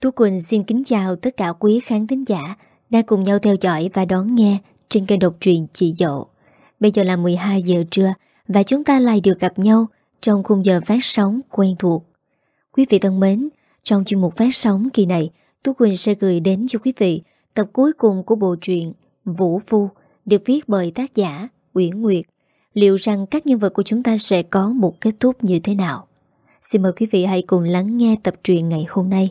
Tú Quỳnh xin kính chào tất cả quý khán thính giả đang cùng nhau theo dõi và đón nghe trên kênh độc truyện Chị Dậu. Bây giờ là 12 giờ trưa và chúng ta lại được gặp nhau trong khung giờ phát sóng quen thuộc. Quý vị thân mến, trong chuyên mục phát sóng kỳ này, Tú Quỳnh sẽ gửi đến cho quý vị tập cuối cùng của bộ truyện Vũ Phu được viết bởi tác giả Uyển Nguyệt. Liệu rằng các nhân vật của chúng ta sẽ có một kết thúc như thế nào? Xin mời quý vị hãy cùng lắng nghe tập truyện ngày hôm nay.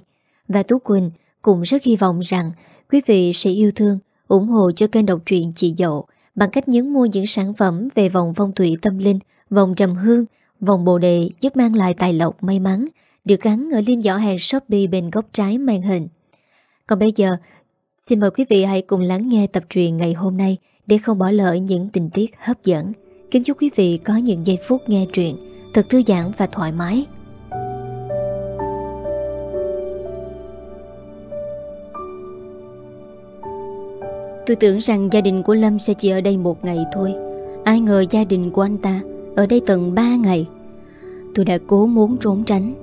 Và Tú Quỳnh cũng rất hy vọng rằng quý vị sẽ yêu thương, ủng hộ cho kênh độc truyện chị Dậu bằng cách nhấn mua những sản phẩm về vòng phong thủy tâm linh, vòng trầm hương, vòng bồ đề giúp mang lại tài lộc may mắn, được gắn ở link giỏ hàng Shopee bên góc trái màn hình. Còn bây giờ, xin mời quý vị hãy cùng lắng nghe tập truyện ngày hôm nay để không bỏ lỡ những tình tiết hấp dẫn. Kính chúc quý vị có những giây phút nghe truyện thật thư giãn và thoải mái. Tôi tưởng rằng gia đình của Lâm sẽ chỉ ở đây một ngày thôi. Ai ngờ gia đình của anh ta Ở đây tận 3 ngày. Tôi đã cố muốn trốn tránh,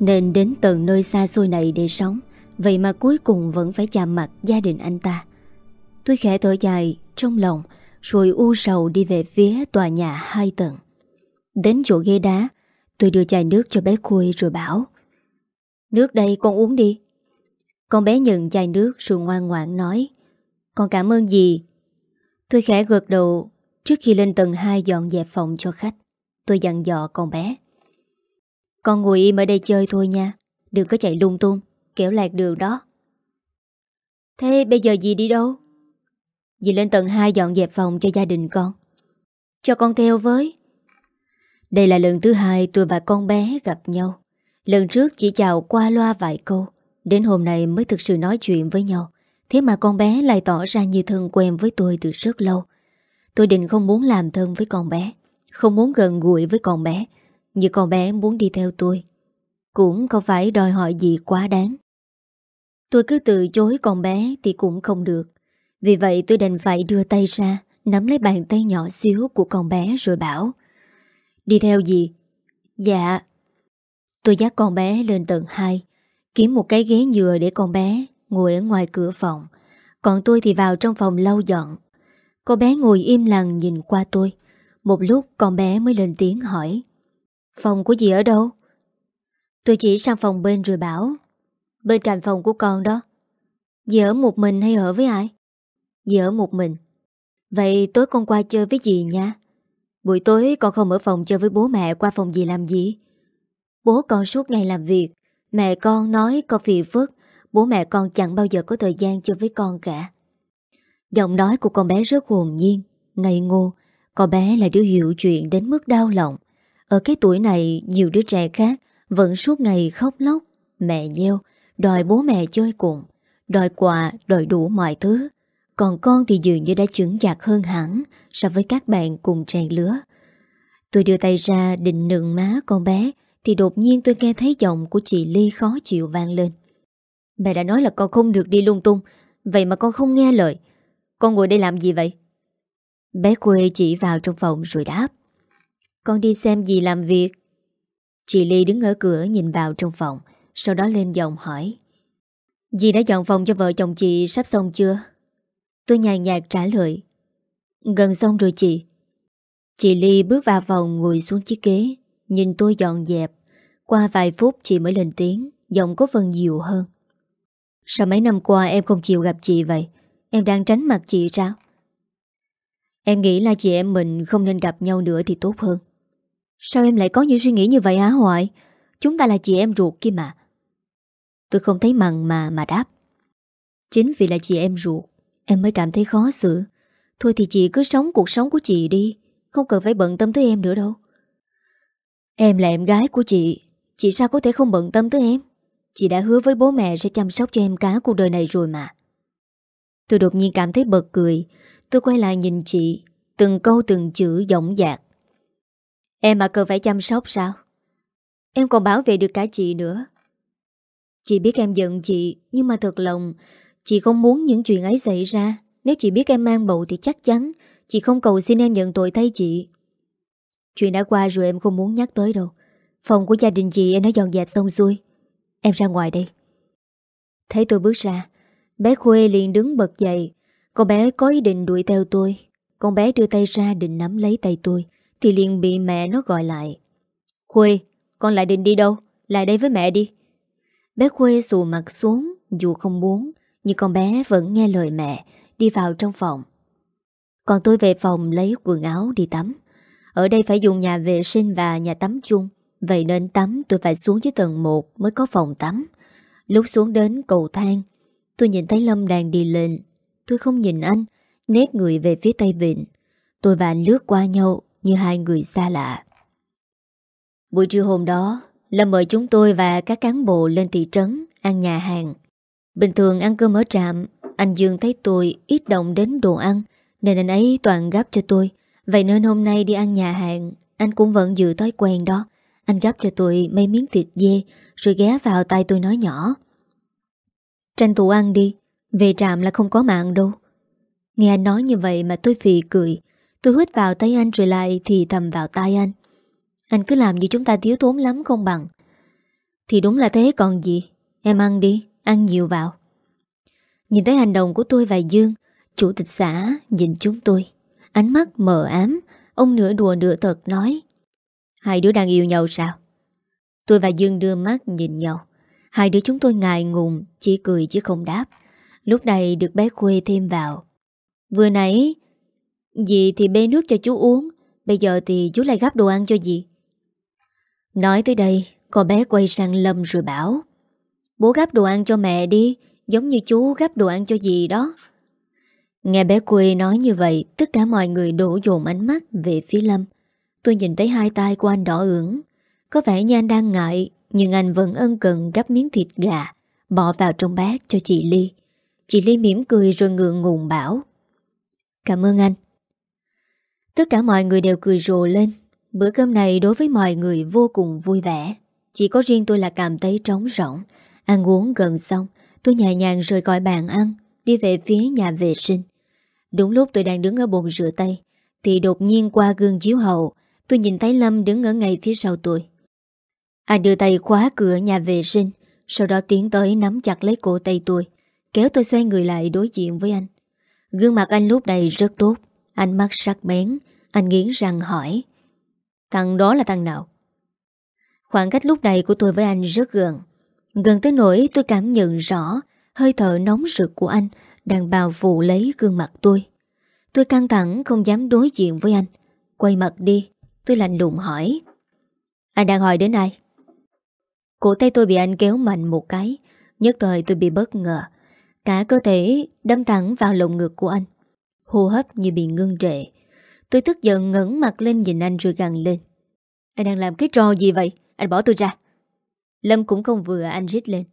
Nên đến tận nơi xa xôi này để sống. Vậy mà cuối cùng vẫn phải chạm mặt gia đình anh ta. Tôi khẽ thở dài trong lòng, Rồi u sầu đi về phía tòa nhà hai tầng. Đến chỗ ghế đá, Tôi đưa chai nước cho bé Khôi rồi bảo, Nước đây con uống đi. Con bé nhận chai nước rồi ngoan ngoãn nói con cảm ơn gì Tôi khẽ gật đầu Trước khi lên tầng 2 dọn dẹp phòng cho khách. Tôi dặn dò con bé. Con ngồi im ở đây chơi thôi nha. Đừng có chạy lung tung, Kéo lạc đường đó. Thế bây giờ dì đi đâu? Dì lên tầng 2 dọn dẹp phòng cho gia đình con. Cho con theo với. Đây là lần thứ hai tôi và con bé gặp nhau. Lần trước chỉ chào qua loa vài câu. Đến hôm nay mới thực sự nói chuyện với nhau. Thế mà con bé lại tỏ ra như thân quen với tôi từ rất lâu. Tôi định không muốn làm thân với con bé, Không muốn gần gũi với con bé, Nhưng con bé muốn đi theo tôi. Cũng không phải đòi hỏi gì quá đáng. Tôi cứ từ chối con bé thì cũng không được. Vì vậy tôi đành phải đưa tay ra, Nắm lấy bàn tay nhỏ xíu của con bé rồi bảo, Đi theo gì? Dạ. Tôi dắt con bé lên tầng 2 Kiếm một cái ghế nhựa để con bé Ngồi ở ngoài cửa phòng. Còn tôi thì vào trong phòng lau dọn. Cô bé ngồi im lặng nhìn qua tôi. Một lúc, con bé mới lên tiếng hỏi, Phòng của dì ở đâu? Tôi chỉ sang phòng bên rồi bảo, Bên cạnh phòng của con đó. Dì ở một mình hay ở với ai? Dì ở một mình. Vậy tối con qua chơi với dì nha. Buổi tối con không ở phòng chơi với bố mẹ Qua phòng dì làm gì? Bố con suốt ngày làm việc. Mẹ con nói con phiền phức. Bố mẹ con chẳng bao giờ có thời gian chơi với con cả. Giọng nói của con bé rất hồn nhiên Ngây ngô. Con bé là đứa hiểu chuyện đến mức đau lòng. Ở cái tuổi này Nhiều đứa trẻ khác Vẫn suốt ngày khóc lóc Mẹ nheo Đòi bố mẹ chơi cùng Đòi quà, đòi đủ mọi thứ. Còn con thì dường như đã trưởng chạc hơn hẳn So với các bạn cùng trang lứa. Tôi đưa tay ra định nựng má con bé Thì đột nhiên tôi nghe thấy giọng của chị Ly khó chịu vang lên. Mẹ đã nói là con không được đi lung tung. Vậy mà con không nghe lời. Con ngồi đây làm gì vậy? Bé quê chỉ vào trong phòng rồi đáp. Con đi xem gì làm việc. Chị Ly đứng ở cửa nhìn vào trong phòng, Sau đó lên giọng hỏi. Dì đã dọn phòng cho vợ chồng chị sắp xong chưa? Tôi nhàn nhạt trả lời. Gần xong rồi chị. Chị Ly bước vào phòng ngồi xuống chiếc ghế, Nhìn tôi dọn dẹp. Qua vài phút chị mới lên tiếng, Giọng có phần nhiều hơn. Sao mấy năm qua em không chịu gặp chị vậy? Em đang tránh mặt chị sao? Em nghĩ là chị em mình Không nên gặp nhau nữa thì tốt hơn. Sao em lại có những suy nghĩ như vậy hả Hoài? Chúng ta là chị em ruột kia mà. Tôi không thấy mặn mà mà đáp. Chính vì là chị em ruột, Em mới cảm thấy khó xử. Thôi thì chị cứ sống cuộc sống của chị đi, Không cần phải bận tâm tới em nữa đâu. Em là em gái của chị Chị sao có thể không bận tâm tới em? Chị đã hứa với bố mẹ sẽ chăm sóc cho em cá cuộc đời này rồi mà. Tôi đột nhiên cảm thấy bật cười. Tôi quay lại nhìn chị, Từng câu từng chữ giọng dạc. Em mà cần phải chăm sóc sao? Em còn bảo vệ được cả chị nữa. Chị biết em giận chị, Nhưng mà thật lòng, Chị không muốn những chuyện ấy xảy ra. Nếu chị biết em mang bầu thì chắc chắn Chị không cầu xin em nhận tội thay chị. Chuyện đã qua rồi em không muốn nhắc tới đâu. Phòng của gia đình chị em đã dọn dẹp xong xuôi. Em ra ngoài đây. Thấy tôi bước ra Bé Khuê liền đứng bật dậy. Con bé có ý định đuổi theo tôi. Con bé đưa tay ra định nắm lấy tay tôi Thì liền bị mẹ nó gọi lại. Khuê, con lại định đi đâu? Lại đây với mẹ đi. Bé Khuê xù mặt xuống Dù không muốn Nhưng con bé vẫn nghe lời mẹ Đi vào trong phòng. Còn tôi về phòng lấy quần áo đi tắm. Ở đây phải dùng nhà vệ sinh và nhà tắm chung. Vậy nên tắm, tôi phải xuống dưới tầng 1 Mới có phòng tắm. Lúc xuống đến cầu thang, Tôi nhìn thấy Lâm đang đi lên. Tôi không nhìn anh, Nét người về phía Tây Vịnh. Tôi và anh lướt qua nhau Như hai người xa lạ. Buổi trưa hôm đó, Lâm mời chúng tôi và các cán bộ lên thị trấn, Ăn nhà hàng. Bình thường ăn cơm ở trạm, Anh Dương thấy tôi ít động đến đồ ăn, Nên anh ấy toàn gấp cho tôi. Vậy nên hôm nay đi ăn nhà hàng, Anh cũng vẫn giữ thói quen đó. Anh gấp cho tôi mấy miếng thịt dê Rồi ghé vào tay tôi nói nhỏ. Tranh thủ ăn đi Về trạm là không có mạng đâu. Nghe anh nói như vậy mà tôi phì cười. Tôi hít vào tay anh rồi lại thì thầm vào tay anh. Anh cứ làm như chúng ta thiếu thốn lắm không bằng. Thì đúng là thế còn gì? Em ăn đi, ăn nhiều vào. Nhìn thấy hành động của tôi và Dương Chủ tịch xã nhìn chúng tôi. Ánh mắt mờ ám Ông nửa đùa nửa thật nói. Hai đứa đang yêu nhau sao? Tôi và Dương đưa mắt nhìn nhau. Hai đứa chúng tôi ngại ngùng, Chỉ cười chứ không đáp. Lúc này được bé Khuê thêm vào. Vừa nãy, Dì thì bê nước cho chú uống, Bây giờ thì chú lại gắp đồ ăn cho dì. Nói tới đây Con bé quay sang Lâm rồi bảo, Bố gắp đồ ăn cho mẹ đi, Giống như chú gắp đồ ăn cho dì đó. Nghe bé quê nói như vậy, Tất cả mọi người đổ dồn ánh mắt Về phía Lâm. Tôi nhìn thấy hai tay của anh đỏ ửng. Có vẻ như anh đang ngại, Nhưng anh vẫn ân cần gắp miếng thịt gà, Bỏ vào trong bát cho chị Ly. Chị Ly mỉm cười rồi ngượng ngùng bảo, Cảm ơn anh. Tất cả mọi người đều cười rồ lên. Bữa cơm này đối với mọi người vô cùng vui vẻ. Chỉ có riêng tôi là cảm thấy trống rỗng. Ăn uống gần xong, Tôi nhẹ nhàng rời khỏi bàn ăn, Đi về phía nhà vệ sinh. Đúng lúc tôi đang đứng ở bồn rửa tay, Thì đột nhiên qua gương chiếu hậu Tôi nhìn thấy Lâm đứng ở ngay phía sau tôi. Anh đưa tay khóa cửa nhà vệ sinh, Sau đó tiến tới nắm chặt lấy cổ tay tôi, Kéo tôi xoay người lại đối diện với anh. Gương mặt anh lúc này rất tốt Anh mắt sắc bén, Anh nghiến răng hỏi, Thằng đó là thằng nào? Khoảng cách lúc này của tôi với anh rất gần. Gần tới nỗi tôi cảm nhận rõ Hơi thở nóng rực của anh Đang bao phủ lấy gương mặt tôi. Tôi căng thẳng không dám đối diện với anh. Quay mặt đi Tôi lạnh lùng hỏi. Anh đang hỏi đến ai? Cổ tay tôi bị anh kéo mạnh một cái. Nhất thời tôi bị bất ngờ. Cả cơ thể đâm thẳng vào lồng ngực của anh. Hô hấp như bị ngưng trệ. Tôi tức giận ngẩn mặt lên nhìn anh rồi gằn lên. Anh đang làm cái trò gì vậy? Anh bỏ tôi ra. Lâm cũng không vừa, anh rít lên.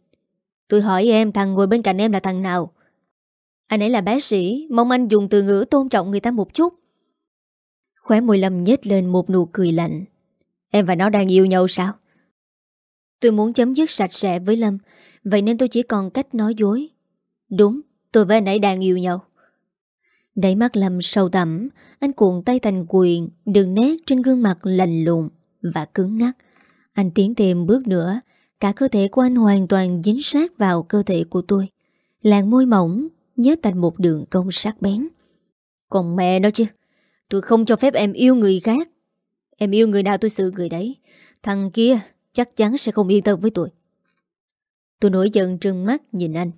Tôi hỏi em, thằng ngồi bên cạnh em là thằng nào? Anh ấy là bác sĩ, Mong anh dùng từ ngữ tôn trọng người ta một chút. Khóe môi Lâm nhếch lên một nụ cười lạnh. Em và nó đang yêu nhau sao? Tôi muốn chấm dứt sạch sẽ với Lâm, Vậy nên tôi chỉ còn cách nói dối. Đúng, tôi với anh ấy đang yêu nhau. Đẩy mắt Lâm sâu tẩm Anh cuộn tay thành quyền Đường nét trên gương mặt lạnh lùng Và cứng ngắt Anh tiến thêm bước nữa, Cả cơ thể của anh hoàn toàn dính sát vào cơ thể của tôi. Làn môi mỏng Nhớ thành một đường cong sắc bén. Còn mẹ nó chứ? Tôi không cho phép em yêu người khác. Em yêu người nào tôi xử người đấy, Thằng kia chắc chắn sẽ không yên tâm với tôi. Tôi nổi giận trừng mắt nhìn anh.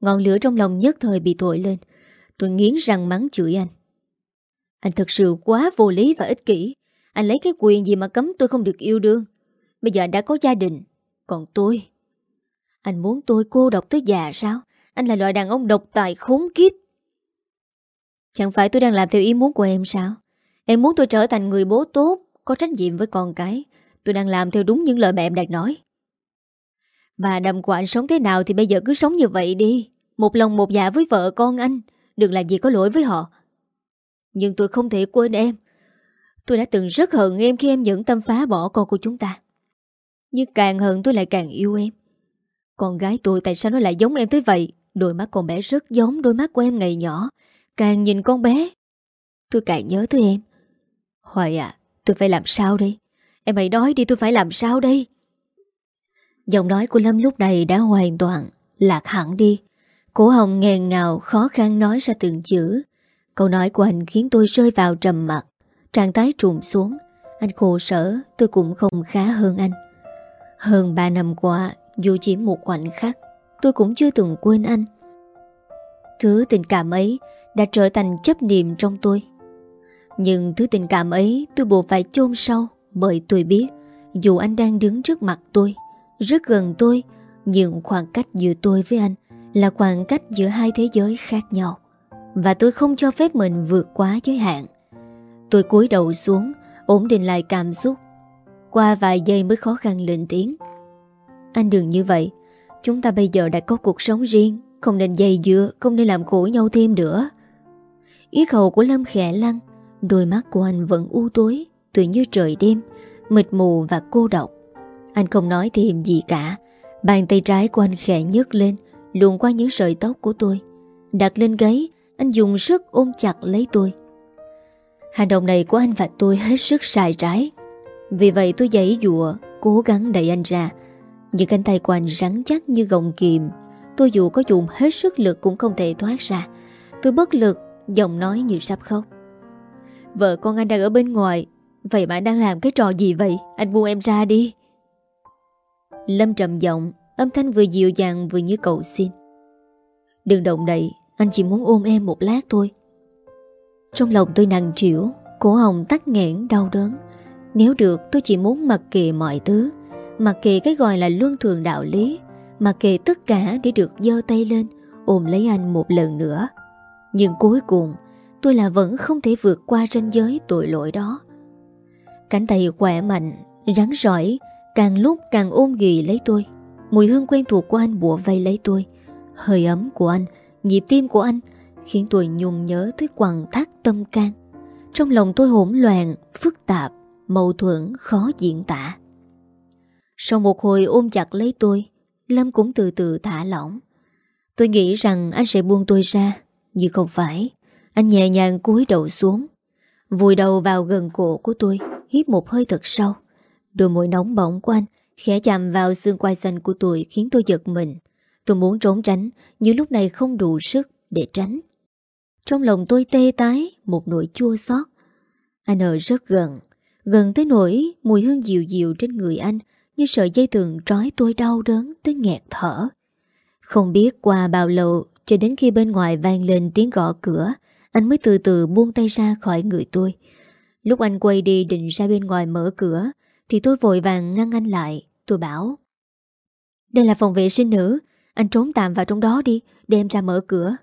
Ngọn lửa trong lòng nhất thời bị thổi lên. Tôi nghiến răng mắng chửi anh. Anh thật sự quá vô lý và ích kỷ. Anh lấy cái quyền gì mà cấm tôi không được yêu đương? Bây giờ anh đã có gia đình, Còn tôi. Anh muốn tôi cô độc tới già sao? Anh là loại đàn ông độc tài khốn kiếp. Chẳng phải tôi đang làm theo ý muốn của em sao? Em muốn tôi trở thành người bố tốt, Có trách nhiệm với con cái. Tôi đang làm theo đúng những lời mẹ em đang nói. Bà đầm của anh sống thế nào Thì bây giờ cứ sống như vậy đi. Một lòng một dạ với vợ con anh. Đừng làm gì có lỗi với họ. Nhưng tôi không thể quên em. Tôi đã từng rất hận em khi em nhẫn tâm phá bỏ con của chúng ta. Nhưng càng hận tôi lại càng yêu em. Con gái tôi tại sao nó lại giống em tới vậy? Đôi mắt con bé rất giống đôi mắt của em ngày nhỏ. Càng nhìn con bé. Tôi càng nhớ tới em. Hoài à tôi phải làm sao đây? Em hãy nói đi, tôi phải làm sao đây? Giọng nói của Lâm lúc này đã hoàn toàn Lạc hẳn đi. Cổ hồng nghèn ngào, khó khăn nói ra từng chữ. Câu nói của anh khiến tôi rơi vào trầm mặt Trạng tái trùng xuống. Anh khổ sở, tôi cũng không khá hơn anh. Hơn 3 năm qua, Dù chỉ một khoảnh khắc, Tôi cũng chưa từng quên anh. Thứ tình cảm ấy Đã trở thành chấp niệm trong tôi. Nhưng thứ tình cảm ấy Tôi buộc phải chôn sâu Bởi tôi biết Dù anh đang đứng trước mặt tôi, Rất gần tôi, Nhưng khoảng cách giữa tôi với anh Là khoảng cách giữa hai thế giới khác nhau. Và tôi không cho phép mình vượt quá giới hạn. Tôi cúi đầu xuống, Ổn định lại cảm xúc. Qua vài giây mới khó khăn lên tiếng. Anh đừng như vậy. Chúng ta bây giờ đã có cuộc sống riêng. Không nên dây dưa Không nên làm khổ nhau thêm nữa. Ý khẩu của Lâm khẽ Lăng, Đôi mắt của anh vẫn u tối Tự như trời đêm Mịt mù và cô độc. Anh không nói thêm gì cả Bàn tay trái của anh khẽ nhấc lên Luồn qua những sợi tóc của tôi. Đặt lên gáy Anh dùng sức ôm chặt lấy tôi. Hành động này của anh và tôi hết sức sai trái. Vì vậy tôi giấy dụa Cố gắng đẩy anh ra. Những cánh tay của anh rắn chắc như gồng kìm Tôi dù có dùng hết sức lực cũng không thể thoát ra. Tôi bất lực, Giọng nói như sắp khóc. Vợ con anh đang ở bên ngoài, Vậy mà anh đang làm cái trò gì vậy? Anh buông em ra đi. Lâm trầm giọng, Âm thanh vừa dịu dàng vừa như cầu xin. Đừng động đậy, Anh chỉ muốn ôm em một lát thôi. Trong lòng tôi nặng trĩu, Cổ hồng tắt nghẽn, đau đớn. Nếu được, tôi chỉ muốn mặc kệ mọi thứ, Mặc kệ cái gọi là luân thường đạo lý. Mặc kệ tất cả để được dơ tay lên, Ôm lấy anh một lần nữa. Nhưng cuối cùng, Tôi là vẫn không thể vượt qua ranh giới tội lỗi đó. Cánh tay khỏe mạnh, Rắn rỏi, Càng lúc càng ôm ghì lấy tôi. Mùi hương quen thuộc của anh bùa vây lấy tôi. Hơi ấm của anh, Nhịp tim của anh Khiến tôi nhung nhớ tới quằn thắt tâm can. Trong lòng tôi hỗn loạn, Phức tạp, Mâu thuẫn khó diễn tả. Sau một hồi ôm chặt lấy tôi Lâm cũng từ từ thả lỏng. Tôi nghĩ rằng anh sẽ buông tôi ra, Nhưng không phải. Anh nhẹ nhàng cúi đầu xuống, Vùi đầu vào gần cổ của tôi, Hít một hơi thật sâu. Đôi môi nóng bỏng của anh Khẽ chạm vào xương quai xanh của tôi Khiến tôi giật mình. Tôi muốn trốn tránh, Nhưng lúc này không đủ sức để tránh. Trong lòng tôi tê tái, Một nỗi chua xót. Anh ở rất gần Gần tới nỗi mùi hương dịu dịu trên người anh như sợi dây tường trói tôi đau đớn Tới nghẹt thở. Không biết qua bao lâu, Cho đến khi bên ngoài vang lên tiếng gõ cửa, Anh mới từ từ buông tay ra khỏi người tôi. Lúc anh quay đi định ra bên ngoài mở cửa, Thì tôi vội vàng ngăn anh lại. Tôi bảo, Đây là phòng vệ sinh nữ, Anh trốn tạm vào trong đó đi, đem ra mở cửa.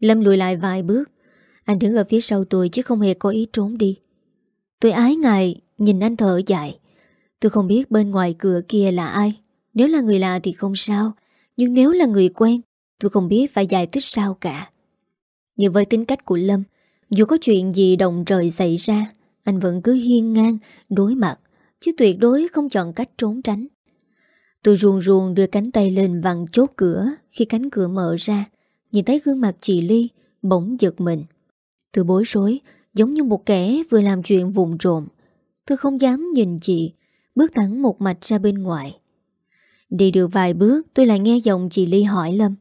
Lâm lùi lại vài bước. Anh đứng ở phía sau tôi chứ không hề có ý trốn đi. Tôi ái ngại, Nhìn anh thở dài. Tôi không biết bên ngoài cửa kia là ai. Nếu là người lạ thì không sao. Nhưng nếu là người quen, Tôi không biết phải giải thích sao cả. Nhưng với tính cách của Lâm, Dù có chuyện gì đồng trời xảy ra, Anh vẫn cứ hiên ngang, Đối mặt, Chứ tuyệt đối không chọn cách trốn tránh. Tôi ruồn ruồn đưa cánh tay lên vặn chốt cửa. Khi cánh cửa mở ra, Nhìn thấy gương mặt chị Ly Bỗng giật mình. Tôi bối rối, Giống như một kẻ vừa làm chuyện vùng trộm. Tôi không dám nhìn chị Bước thẳng một mạch ra bên ngoài. Đi được vài bước, Tôi lại nghe giọng chị Ly hỏi Lâm.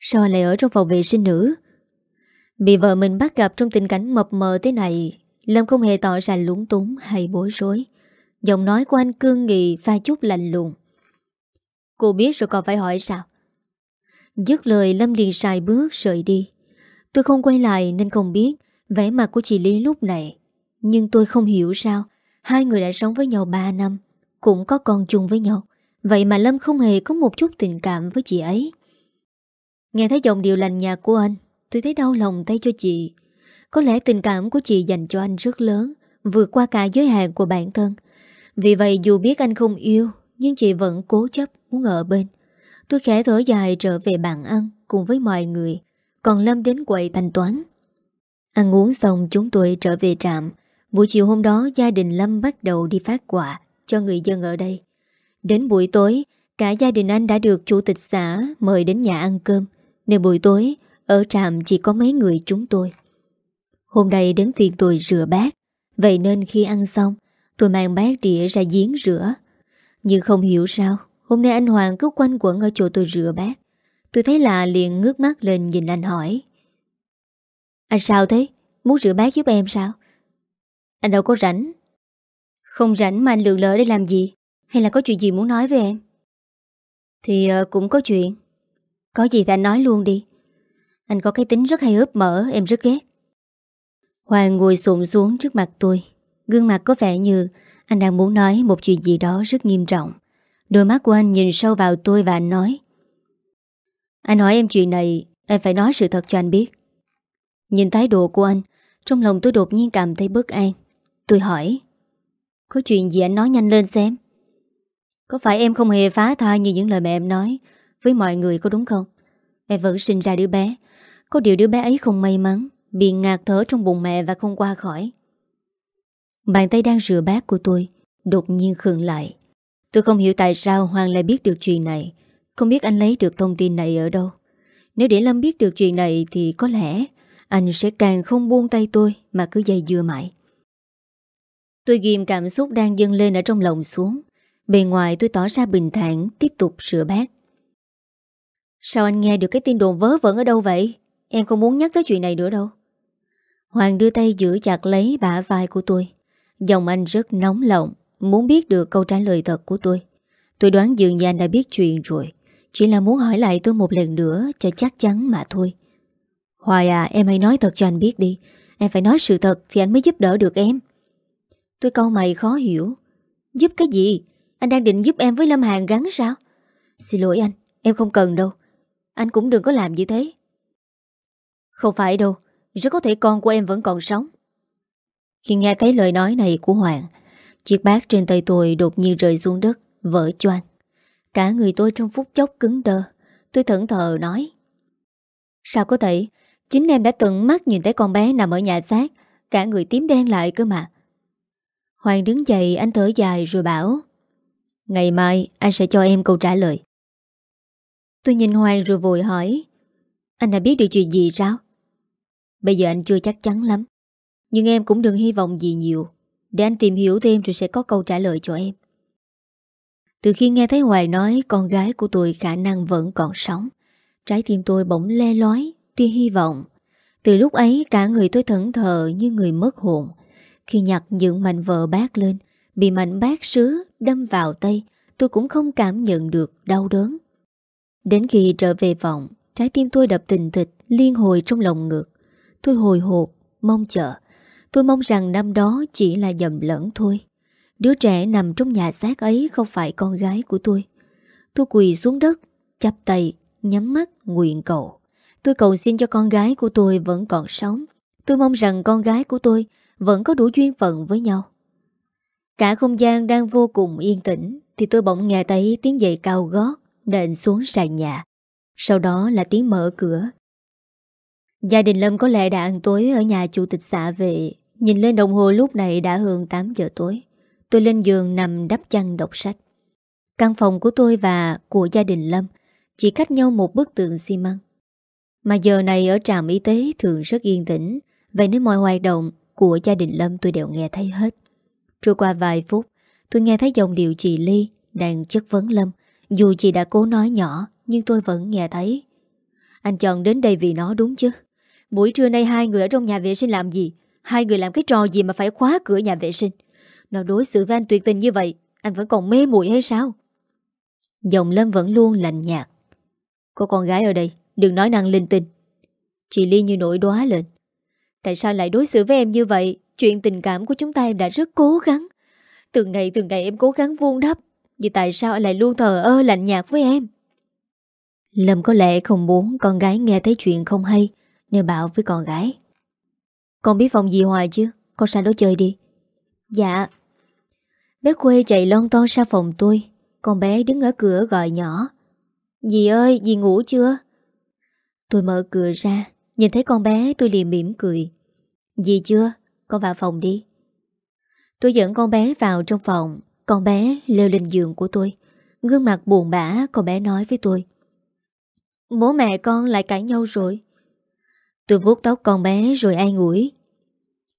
Sao lại ở trong phòng vệ sinh nữ? Bị vợ mình bắt gặp trong tình cảnh mập mờ thế này, Lâm không hề tỏ ra lúng túng hay bối rối. Giọng nói của anh cương nghị, pha chút lạnh lùng. Cô biết rồi còn phải hỏi sao? Dứt lời, Lâm liền xài bước rời đi. Tôi không quay lại nên không biết vẻ mặt của chị Lý lúc này, Nhưng tôi không hiểu sao Hai người đã sống với nhau 3 năm, Cũng có con chung với nhau. Vậy mà Lâm không hề có một chút tình cảm với chị ấy. Nghe thấy giọng điệu lành nhạt của anh, Tôi thấy đau lòng tay cho chị. Có lẽ tình cảm của chị dành cho anh rất lớn, Vượt qua cả giới hạn của bản thân. Vì vậy dù biết anh không yêu, Nhưng chị vẫn cố chấp muốn ở bên. Tôi khẽ thở dài trở về bàn ăn Cùng với mọi người. Còn Lâm đến quầy thanh toán. Ăn uống xong, chúng tôi trở về trạm. Buổi chiều hôm đó, gia đình Lâm bắt đầu đi phát quà Cho người dân ở đây. Đến buổi tối, Cả gia đình anh đã được chủ tịch xã Mời đến nhà ăn cơm. Nên buổi tối, Ở trạm chỉ có mấy người chúng tôi. Hôm nay đến phiên tôi rửa bát. Vậy nên khi ăn xong, Tôi mang bát đĩa ra giếng rửa. Nhưng không hiểu sao, Hôm nay anh Hoàng cứ quanh quẩn ở chỗ tôi rửa bát. Tôi thấy lạ liền ngước mắt lên nhìn anh hỏi. Anh sao thế? Muốn rửa bát giúp em sao? Anh đâu có rảnh. Không rảnh mà anh lượng lỡ để làm gì? Hay là có chuyện gì muốn nói với em? Thì uh, cũng có chuyện. Có gì thì anh nói luôn đi. Anh có cái tính rất hay ướp mở Em rất ghét. Hoàng ngồi xụm xuống trước mặt tôi. Gương mặt có vẻ như Anh đang muốn nói một chuyện gì đó rất nghiêm trọng. Đôi mắt của anh nhìn sâu vào tôi và anh nói Anh hỏi em chuyện này Em phải nói sự thật cho anh biết. Nhìn thái độ của anh Trong lòng tôi đột nhiên cảm thấy bất an. Tôi hỏi. Có chuyện gì anh nói nhanh lên xem? Có phải em không hề phá thai như những lời mẹ em nói Với mọi người có đúng không? Em vẫn sinh ra đứa bé. Có điều đứa bé ấy không may mắn, Bị ngạt thở trong bụng mẹ và không qua khỏi. Bàn tay đang rửa bát của tôi, Đột nhiên khừng lại. Tôi không hiểu tại sao Hoàng lại biết được chuyện này. Không biết anh lấy được thông tin này ở đâu. Nếu để Lâm biết được chuyện này Thì có lẽ Anh sẽ càng không buông tay tôi Mà cứ dây dưa mãi. Tôi ghim cảm xúc đang dâng lên ở trong lòng xuống. Bề ngoài tôi tỏ ra bình thản, Tiếp tục sửa bát. Sao anh nghe được cái tin đồn vớ vẩn ở đâu vậy? Em không muốn nhắc tới chuyện này nữa đâu. Hoàng đưa tay giữ chặt lấy bả vai của tôi. Dòng anh rất nóng lòng Muốn biết được câu trả lời thật của tôi. Tôi đoán dường như anh đã biết chuyện rồi. Chỉ là muốn hỏi lại tôi một lần nữa Cho chắc chắn mà thôi. Hoài à em hãy nói thật cho anh biết đi. Em phải nói sự thật thì anh mới giúp đỡ được em. Tôi câu mày khó hiểu. Giúp cái gì? Anh đang định giúp em với Lâm Hàn gắn sao? Xin lỗi anh, Em không cần đâu. Anh cũng đừng có làm như thế. Không phải đâu, Rất có thể con của em vẫn còn sống. Khi nghe thấy lời nói này của Hoàng, Chiếc bát trên tay tôi đột nhiên rơi xuống đất, Vỡ choang. Cả người tôi trong phút chốc cứng đơ. Tôi thẫn thờ nói. Sao có thể? Chính em đã tận mắt nhìn thấy con bé nằm ở nhà xác. Cả người tím đen lại cơ mà. Hoàng đứng dậy, anh thở dài rồi bảo, Ngày mai anh sẽ cho em câu trả lời. Tôi nhìn Hoàng rồi vội hỏi, Anh đã biết được chuyện gì sao? Bây giờ anh chưa chắc chắn lắm, Nhưng em cũng đừng hy vọng gì nhiều. Để anh tìm hiểu thêm rồi sẽ có câu trả lời cho em. Từ khi nghe thấy Hoài nói Con gái của tôi khả năng vẫn còn sống, Trái tim tôi bỗng le lói, Tia hy vọng. Từ lúc ấy cả người tôi thẫn thờ Như người mất hồn. Khi nhặt những mảnh vỡ bát lên. Bị mảnh bát sứ đâm vào tay Tôi cũng không cảm nhận được đau đớn. Đến khi trở về phòng Trái tim tôi đập tình thịch Liên hồi trong lòng ngực. Tôi hồi hộp, mong chờ. Tôi mong rằng năm đó chỉ là nhầm lẫn thôi. Đứa trẻ nằm trong nhà xác ấy không phải con gái của tôi. Tôi quỳ xuống đất Chắp tay Nhắm mắt nguyện cầu. Tôi cầu xin cho con gái của tôi vẫn còn sống. Tôi mong rằng con gái của tôi vẫn có đủ duyên phận với nhau. Cả không gian đang vô cùng yên tĩnh, Thì tôi bỗng nghe thấy tiếng giày cao gót Nện xuống sàn nhà. Sau đó là tiếng mở cửa. Gia đình Lâm có lẽ đã ăn tối Ở nhà chủ tịch xã về. Nhìn lên đồng hồ lúc này đã hơn 8 giờ tối. Tôi lên giường nằm đắp chăn đọc sách. Căn phòng của tôi và của gia đình Lâm Chỉ cách nhau một bức tường xi măng. Mà giờ này ở trạm y tế thường rất yên tĩnh, Vậy nên mọi hoạt động của gia đình Lâm tôi đều nghe thấy hết. Trôi qua vài phút, Tôi nghe thấy dòng điệu chị Ly Đang chất vấn Lâm. Dù chị đã cố nói nhỏ, Nhưng tôi vẫn nghe thấy. Anh chọn đến đây vì nó đúng chứ? Buổi trưa nay hai người ở trong nhà vệ sinh làm gì? Hai người làm cái trò gì mà phải khóa cửa nhà vệ sinh? Nó đối xử với anh tuyệt tình như vậy, Anh vẫn còn mê muội hay sao? Dòng Lâm vẫn luôn lạnh nhạt. Có con gái ở đây, Đừng nói năng linh tinh. Chị Ly như nổi đóa lên. Tại sao lại đối xử với em như vậy? Chuyện tình cảm của chúng ta em đã rất cố gắng. Từng ngày từng ngày em cố gắng vuông đắp Nhưng tại sao anh lại luôn thờ ơ lạnh nhạt với em? Lâm có lẽ không muốn con gái nghe thấy chuyện không hay Nên bảo với con gái. Con biết phòng gì hoài chứ? Con sang đó chơi đi. Dạ. Bé Khuê chạy lon ton ra phòng tôi. Con bé đứng ở cửa gọi nhỏ. Dì ơi, dì ngủ chưa? Tôi mở cửa ra. Nhìn thấy con bé tôi liền mỉm cười. Gì chưa? Con vào phòng đi. Tôi dẫn con bé vào trong phòng. Con bé leo lên giường của tôi. Gương mặt buồn bã con bé nói với tôi. Bố mẹ con lại cãi nhau rồi. Tôi vuốt tóc con bé rồi ai ngủi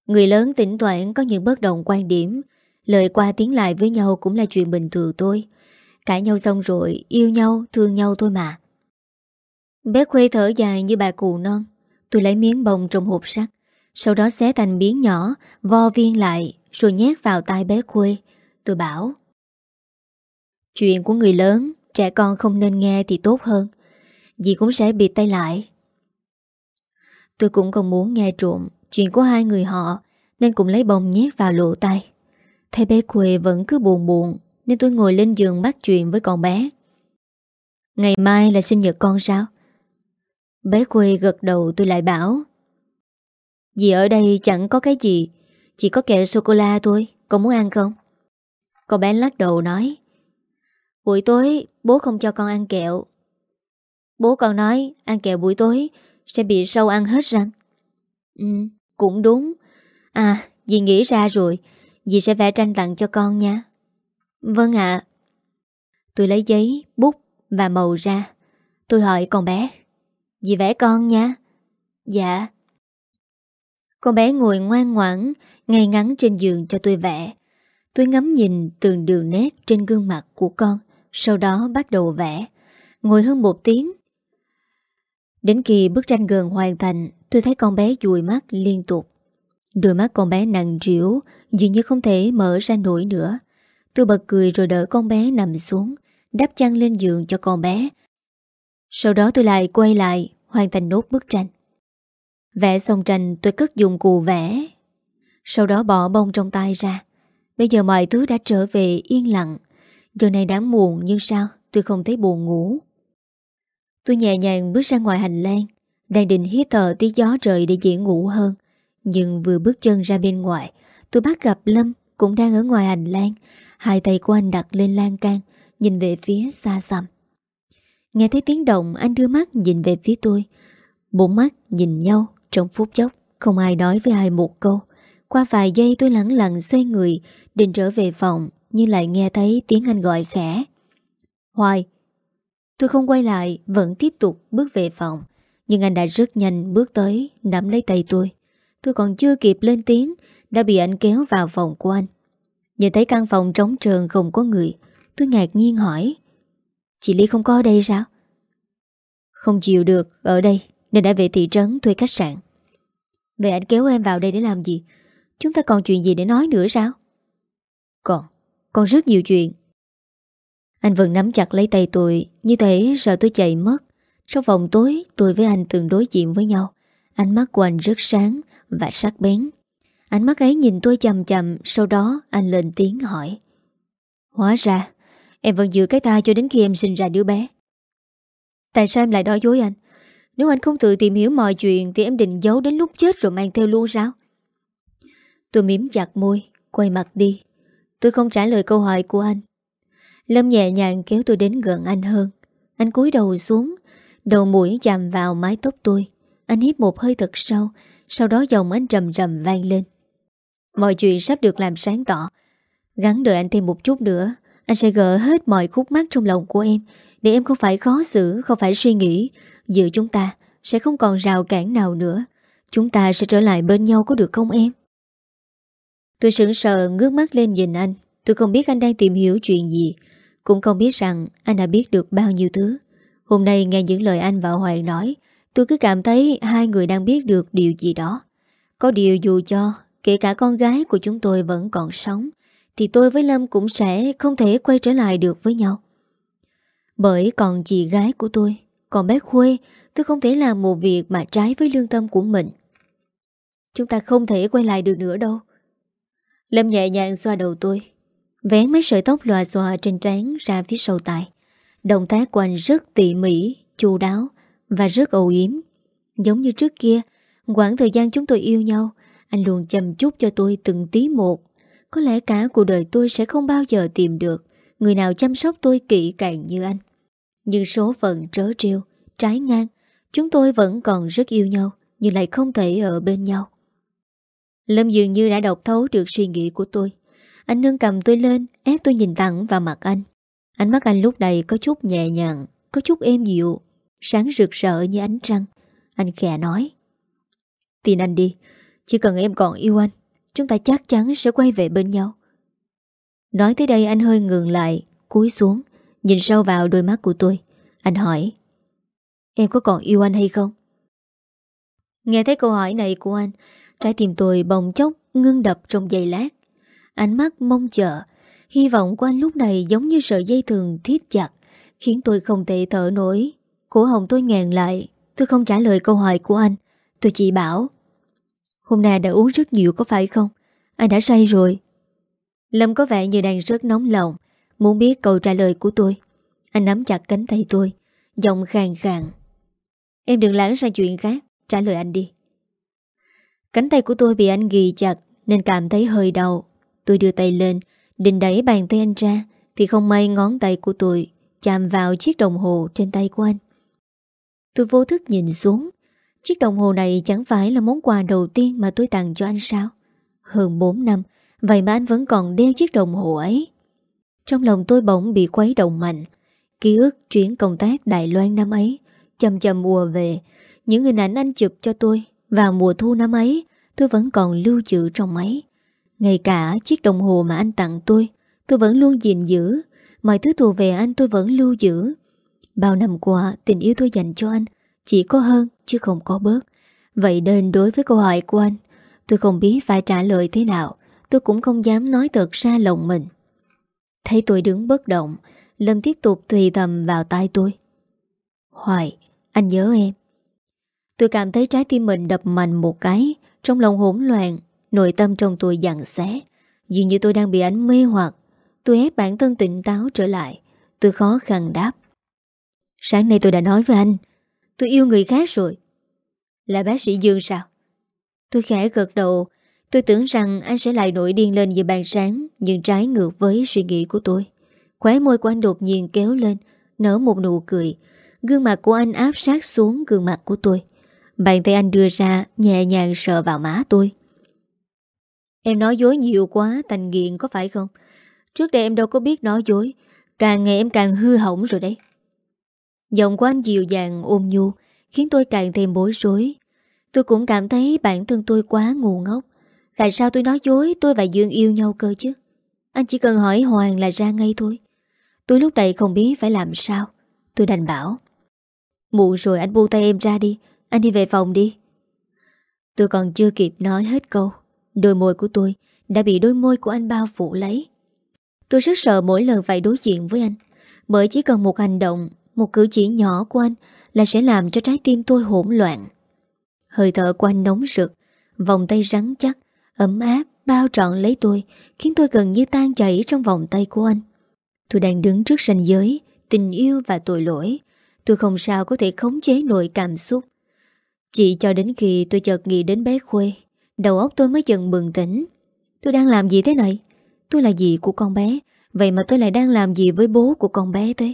Người lớn tỉnh toán có những bất đồng quan điểm. Lời qua tiếng lại với nhau cũng là chuyện bình thường thôi. Cãi nhau xong rồi Yêu nhau, thương nhau thôi mà. Bé Khuê thở dài như bà cụ non. Tôi lấy miếng bông trong hộp sắt, Sau đó xé thành miếng nhỏ, Vo viên lại, Rồi nhét vào tay bé Khuê. Tôi bảo, Chuyện của người lớn, Trẻ con không nên nghe thì tốt hơn. Dì cũng sẽ bịt tay lại. Tôi cũng không muốn nghe trộm Chuyện của hai người họ, Nên cũng lấy bông nhét vào lỗ tay Thấy bé Khuê vẫn cứ buồn buồn, Nên tôi ngồi lên giường bắt chuyện với con bé. Ngày mai là sinh nhật con sao? Bé Khuê gật đầu tôi lại bảo Vì ở đây chẳng có cái gì Chỉ có kẹo sô-cô-la thôi Con muốn ăn không? Con bé lắc đầu nói Buổi tối bố không cho con ăn kẹo. Bố con nói Ăn kẹo buổi tối Sẽ bị sâu ăn hết răng. Ừ cũng đúng. À dì nghĩ ra rồi Dì sẽ vẽ tranh tặng cho con nha. Vâng ạ. Tôi lấy giấy, bút và màu ra. Tôi hỏi con bé Dì vẽ con nha. Dạ. Con bé ngồi ngoan ngoãn, Ngay ngắn trên giường cho tôi vẽ. Tôi ngắm nhìn từng đường nét trên gương mặt của con, Sau đó bắt đầu vẽ. Ngồi hơn một tiếng. Đến khi bức tranh gần hoàn thành, Tôi thấy con bé dùi mắt liên tục. Đôi mắt con bé nặng trĩu, Dường như không thể mở ra nổi nữa. Tôi bật cười rồi đỡ con bé nằm xuống, Đắp chăn lên giường cho con bé. Sau đó tôi lại quay lại, Hoàn thành nốt bức tranh. Vẽ xong tranh, tôi cất dụng cụ vẽ. Sau đó bỏ bông trong tay ra. Bây giờ mọi thứ đã trở về yên lặng. Giờ này đã muộn, nhưng sao? Tôi không thấy buồn ngủ. Tôi nhẹ nhàng bước ra ngoài hành lang. Đang định hít thở tí gió trời để dễ ngủ hơn. Nhưng vừa bước chân ra bên ngoài, Tôi bắt gặp Lâm Cũng đang ở ngoài hành lang. Hai tay của anh đặt lên lan can, Nhìn về phía xa xăm. Nghe thấy tiếng động, anh đưa mắt nhìn về phía tôi. Bốn mắt nhìn nhau Trong phút chốc, Không ai nói với ai một câu. Qua vài giây tôi lặng lặng xoay người, Định trở về phòng, Nhưng lại nghe thấy tiếng anh gọi khẽ. Hoài, Tôi không quay lại, Vẫn tiếp tục bước về phòng. Nhưng anh đã rất nhanh bước tới, Nắm lấy tay tôi. Tôi còn chưa kịp lên tiếng, Đã bị anh kéo vào phòng của anh. Nhìn thấy căn phòng trống trơn không có người, Tôi ngạc nhiên hỏi Chị Ly không có ở đây sao? Không chịu được ở đây Nên đã về thị trấn thuê khách sạn. Vậy anh kéo em vào đây để làm gì? Chúng ta còn chuyện gì để nói nữa sao? Còn Còn rất nhiều chuyện. Anh vẫn nắm chặt lấy tay tôi Như thế sợ tôi chạy mất. Trong phòng tối tôi với anh từng đối diện với nhau. Ánh mắt của anh rất sáng Và sắc bén. Ánh mắt ấy nhìn tôi chầm chầm Sau đó anh lên tiếng hỏi. Hóa ra Em vẫn giữ cái tay cho đến khi em sinh ra đứa bé. Tại sao em lại nói dối anh? Nếu anh không tự tìm hiểu mọi chuyện Thì em định giấu đến lúc chết rồi mang theo luôn sao? Tôi miếm chặt môi, Quay mặt đi. Tôi không trả lời câu hỏi của anh. Lâm nhẹ nhàng kéo tôi đến gần anh hơn. Anh cúi đầu xuống, Đầu mũi chạm vào mái tóc tôi. Anh hít một hơi thật sâu, Sau đó dòng anh trầm trầm vang lên. Mọi chuyện sắp được làm sáng tỏ. Gắn đợi anh thêm một chút nữa. Anh sẽ gỡ hết mọi khúc mắc trong lòng của em, Để em không phải khó xử, Không phải suy nghĩ. Giữa chúng ta sẽ không còn rào cản nào nữa. Chúng ta sẽ trở lại bên nhau có được không em? Tôi sững sờ, ngước mắt lên nhìn anh. Tôi không biết anh đang tìm hiểu chuyện gì. Cũng không biết rằng anh đã biết được bao nhiêu thứ. Hôm nay nghe những lời anh và Hoàng nói, Tôi cứ cảm thấy hai người đang biết được điều gì đó. Có điều dù cho, Kể cả con gái của chúng tôi vẫn còn sống thì tôi với Lâm cũng sẽ không thể quay trở lại được với nhau. Bởi còn chị gái của tôi Còn bé Khuê Tôi không thể làm một việc mà trái với lương tâm của mình. Chúng ta không thể quay lại được nữa đâu. Lâm nhẹ nhàng xoa đầu tôi Vén mấy sợi tóc lòa xòa trên trán ra phía sau tai. Động tác của anh rất tỉ mỉ, chu đáo Và rất âu yếm. Giống như trước kia Quãng thời gian chúng tôi yêu nhau anh luôn chăm chút cho tôi từng tí một. Có lẽ cả cuộc đời tôi sẽ không bao giờ tìm được Người nào chăm sóc tôi kỹ càng như anh. Nhưng số phận trớ trêu, Trái ngang, Chúng tôi vẫn còn rất yêu nhau, Nhưng lại không thể ở bên nhau. Lâm dường như đã đọc thấu được suy nghĩ của tôi. Anh nâng cầm tôi lên, Ép tôi nhìn thẳng vào mặt anh. Ánh mắt anh lúc này có chút nhẹ nhàng, Có chút êm dịu, Sáng rực rỡ như ánh trăng. Anh khẽ nói, Tin anh đi, chỉ cần em còn yêu anh Chúng ta chắc chắn sẽ quay về bên nhau. Nói tới đây, anh hơi ngừng lại, Cúi xuống, Nhìn sâu vào đôi mắt của tôi. Anh hỏi, Em có còn yêu anh hay không? Nghe thấy câu hỏi này của anh, Trái tim tôi bồng chốc ngưng đập trong giây lát. Ánh mắt mong chờ, Hy vọng của anh lúc này giống như sợi dây thường thiết chặt, Khiến tôi không thể thở nổi. Cổ hồng tôi ngàn lại, Tôi không trả lời câu hỏi của anh. Tôi chỉ bảo Hôm nay đã uống rất nhiều có phải không? Anh đã say rồi. Lâm có vẻ như đang rất nóng lòng, Muốn biết câu trả lời của tôi. Anh nắm chặt cánh tay tôi, Giọng khàn khàn. Em đừng lãng sang chuyện khác, Trả lời anh đi. Cánh tay của tôi bị anh ghi chặt, Nên cảm thấy hơi đau. Tôi đưa tay lên, Định đẩy bàn tay anh ra, Thì không may ngón tay của tôi Chạm vào chiếc đồng hồ trên tay của anh. Tôi vô thức nhìn xuống Chiếc đồng hồ này chẳng phải là món quà đầu tiên Mà tôi tặng cho anh sao? Hơn 4 năm, Vậy mà anh vẫn còn đeo chiếc đồng hồ ấy. Trong lòng tôi bỗng bị quấy động mạnh. Ký ức chuyến công tác Đài Loan năm ấy Chầm chầm mùa về. Những hình ảnh anh chụp cho tôi Vào mùa thu năm ấy, Tôi vẫn còn lưu trữ trong máy. Ngay cả chiếc đồng hồ mà anh tặng tôi Tôi vẫn luôn gìn giữ. Mọi thứ thuộc về anh tôi vẫn lưu giữ. Bao năm qua, tình yêu tôi dành cho anh chỉ có hơn, chứ không có bớt. Vậy nên đối với câu hỏi của anh, Tôi không biết phải trả lời thế nào. Tôi cũng không dám nói thật ra lòng mình. Thấy tôi đứng bất động, Lâm tiếp tục thì thầm vào tai tôi. Hoài, Anh nhớ em. Tôi cảm thấy trái tim mình đập mạnh một cái, Trong lòng hỗn loạn, Nội tâm trong tôi dặn xé. Dường như tôi đang bị ánh mê hoặc. Tôi ép bản thân tỉnh táo trở lại. Tôi khó khăn đáp. Sáng nay tôi đã nói với anh Tôi yêu người khác rồi. Là bác sĩ Dương sao? Tôi khẽ gật đầu. Tôi tưởng rằng anh sẽ lại nổi điên lên về bàn sáng, Nhưng trái ngược với suy nghĩ của tôi. Khóe môi của anh đột nhiên kéo lên, Nở một nụ cười. Gương mặt của anh áp sát xuống gương mặt của tôi. Bàn tay anh đưa ra, Nhẹ nhàng sờ vào má tôi. Em nói dối nhiều quá, Thành nghiện có phải không? Trước đây em đâu có biết nói dối. Càng ngày em càng hư hỏng rồi đấy. Giọng của anh dịu dàng ôm nhu, Khiến tôi càng thêm bối rối. Tôi cũng cảm thấy bản thân tôi quá ngu ngốc. Tại sao tôi nói dối, tôi và Dương yêu nhau cơ chứ? Anh chỉ cần hỏi Hoàng là ra ngay thôi. Tôi lúc này không biết phải làm sao. Tôi đành bảo. Muộn rồi, anh buông tay em ra đi. Anh đi về phòng đi. Tôi còn chưa kịp nói hết câu. Đôi môi của tôi đã bị đôi môi của anh bao phủ lấy. Tôi rất sợ mỗi lần phải đối diện với anh, Bởi chỉ cần một hành động một cử chỉ nhỏ của anh Là sẽ làm cho trái tim tôi hỗn loạn. Hơi thở của anh nóng rực, Vòng tay rắn chắc, Ấm áp, bao trọn lấy tôi, Khiến tôi gần như tan chảy trong vòng tay của anh. Tôi đang đứng trước ranh giới, Tình yêu và tội lỗi. Tôi không sao có thể khống chế nổi cảm xúc. Chỉ cho đến khi tôi chợt nghĩ đến bé Khuê, Đầu óc tôi mới dần bừng tỉnh. Tôi đang làm gì thế này? Tôi là gì của con bé, Vậy mà tôi lại đang làm gì với bố của con bé thế?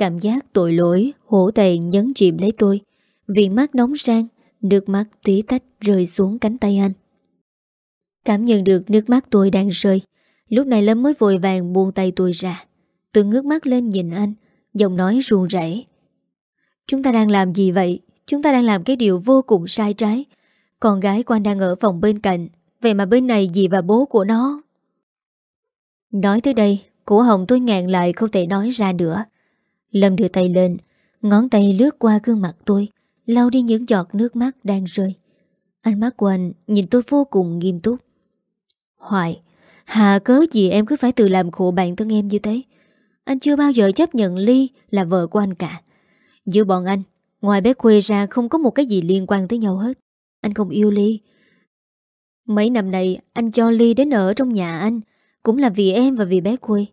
Cảm giác tội lỗi, Hổ thầy nhấn chìm lấy tôi. Viện mắt nóng sang, Nước mắt tí tách rơi xuống cánh tay anh. Cảm nhận được nước mắt tôi đang rơi, Lúc này Lâm mới vội vàng buông tay tôi ra. Tôi ngước mắt lên nhìn anh, Giọng nói ruồn rảy Chúng ta đang làm gì vậy? Chúng ta đang làm cái điều vô cùng sai trái. Con gái của anh đang ở phòng bên cạnh, Vậy mà bên này dì và bố của nó. Nói tới đây, Cổ hồng tôi ngẹn lại không thể nói ra nữa. Lâm đưa tay lên, Ngón tay lướt qua gương mặt tôi, lau đi những giọt nước mắt đang rơi. Ánh mắt của anh nhìn tôi vô cùng nghiêm túc. Hoài, Hà cớ gì em cứ phải tự làm khổ bản thân em như thế? Anh chưa bao giờ chấp nhận Ly là vợ của anh cả. Giữa bọn anh, Ngoài bé quê ra không có một cái gì liên quan tới nhau hết. Anh không yêu Ly. Mấy năm nay, anh cho Ly đến ở trong nhà anh, Cũng là vì em và vì bé quê.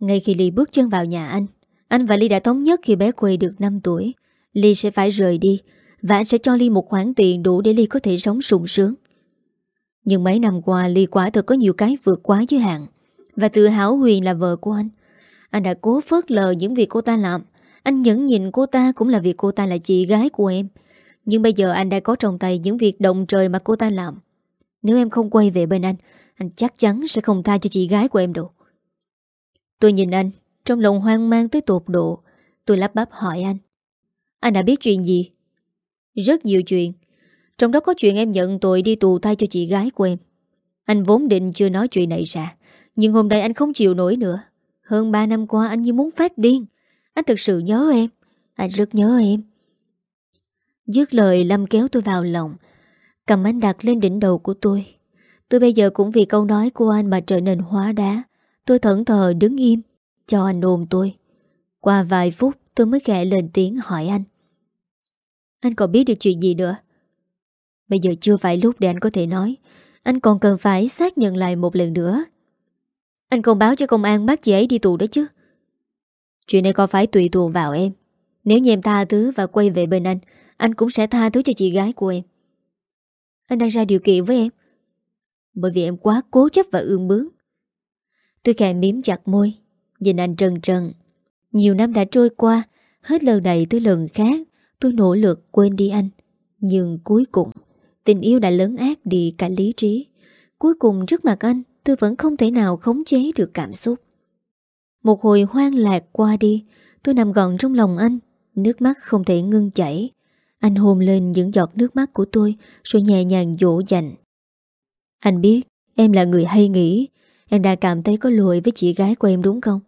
Ngay khi Ly bước chân vào nhà anh anh và Ly đã thống nhất khi bé Quỳ được 5 tuổi. Ly sẽ phải rời đi Và anh sẽ cho Ly một khoản tiền đủ để Ly có thể sống sung sướng. Nhưng mấy năm qua, Ly quả thực có nhiều cái vượt quá giới hạn. Và tự hào Huyền là vợ của anh. Anh đã cố phớt lờ những việc cô ta làm. Anh nhẫn nhìn cô ta cũng là vì cô ta là chị gái của em. Nhưng bây giờ anh đã có trong tay những việc động trời mà cô ta làm. Nếu em không quay về bên anh Anh chắc chắn sẽ không tha cho chị gái của em đâu. Tôi nhìn anh trong lòng hoang mang tới tột độ, Tôi lắp bắp hỏi anh. Anh đã biết chuyện gì? Rất nhiều chuyện. Trong đó có chuyện em nhận tội đi tù thay cho chị gái của em. Anh vốn định chưa nói chuyện này ra, Nhưng hôm nay anh không chịu nổi nữa. Hơn 3 năm qua anh như muốn phát điên. Anh thực sự nhớ em. Anh rất nhớ em. Dứt lời, Lâm kéo tôi vào lòng. Cầm anh đặt lên đỉnh đầu của tôi. Tôi bây giờ cũng vì câu nói của anh mà trở nên hóa đá. Tôi thẫn thờ đứng im. Cho anh ôm tôi. Qua vài phút, tôi mới khẽ lên tiếng hỏi anh. Anh còn biết được chuyện gì nữa? Bây giờ chưa phải lúc để anh có thể nói. Anh còn cần phải xác nhận lại một lần nữa. Anh còn báo cho công an bắt chị ấy đi tù đó chứ. Chuyện này có phải tùy thuộc vào em. Nếu như em tha thứ và quay về bên anh Anh cũng sẽ tha thứ cho chị gái của em. Anh đang ra điều kiện với em. Bởi vì em quá cố chấp và ương bướng. Tôi khẽ miếm chặt môi. Nhìn anh trần trần. Nhiều năm đã trôi qua, Hết lần này tới lần khác, Tôi nỗ lực quên đi anh. Nhưng cuối cùng, Tình yêu đã lớn ác đi cả lý trí. Cuối cùng trước mặt anh, Tôi vẫn không thể nào khống chế được cảm xúc. Một hồi hoang lạc qua đi, Tôi nằm gọn trong lòng anh. Nước mắt không thể ngưng chảy. Anh hôn lên những giọt nước mắt của tôi, Rồi nhẹ nhàng dỗ dành. Anh biết em là người hay nghĩ Em đã cảm thấy có lỗi với chị gái của em đúng không?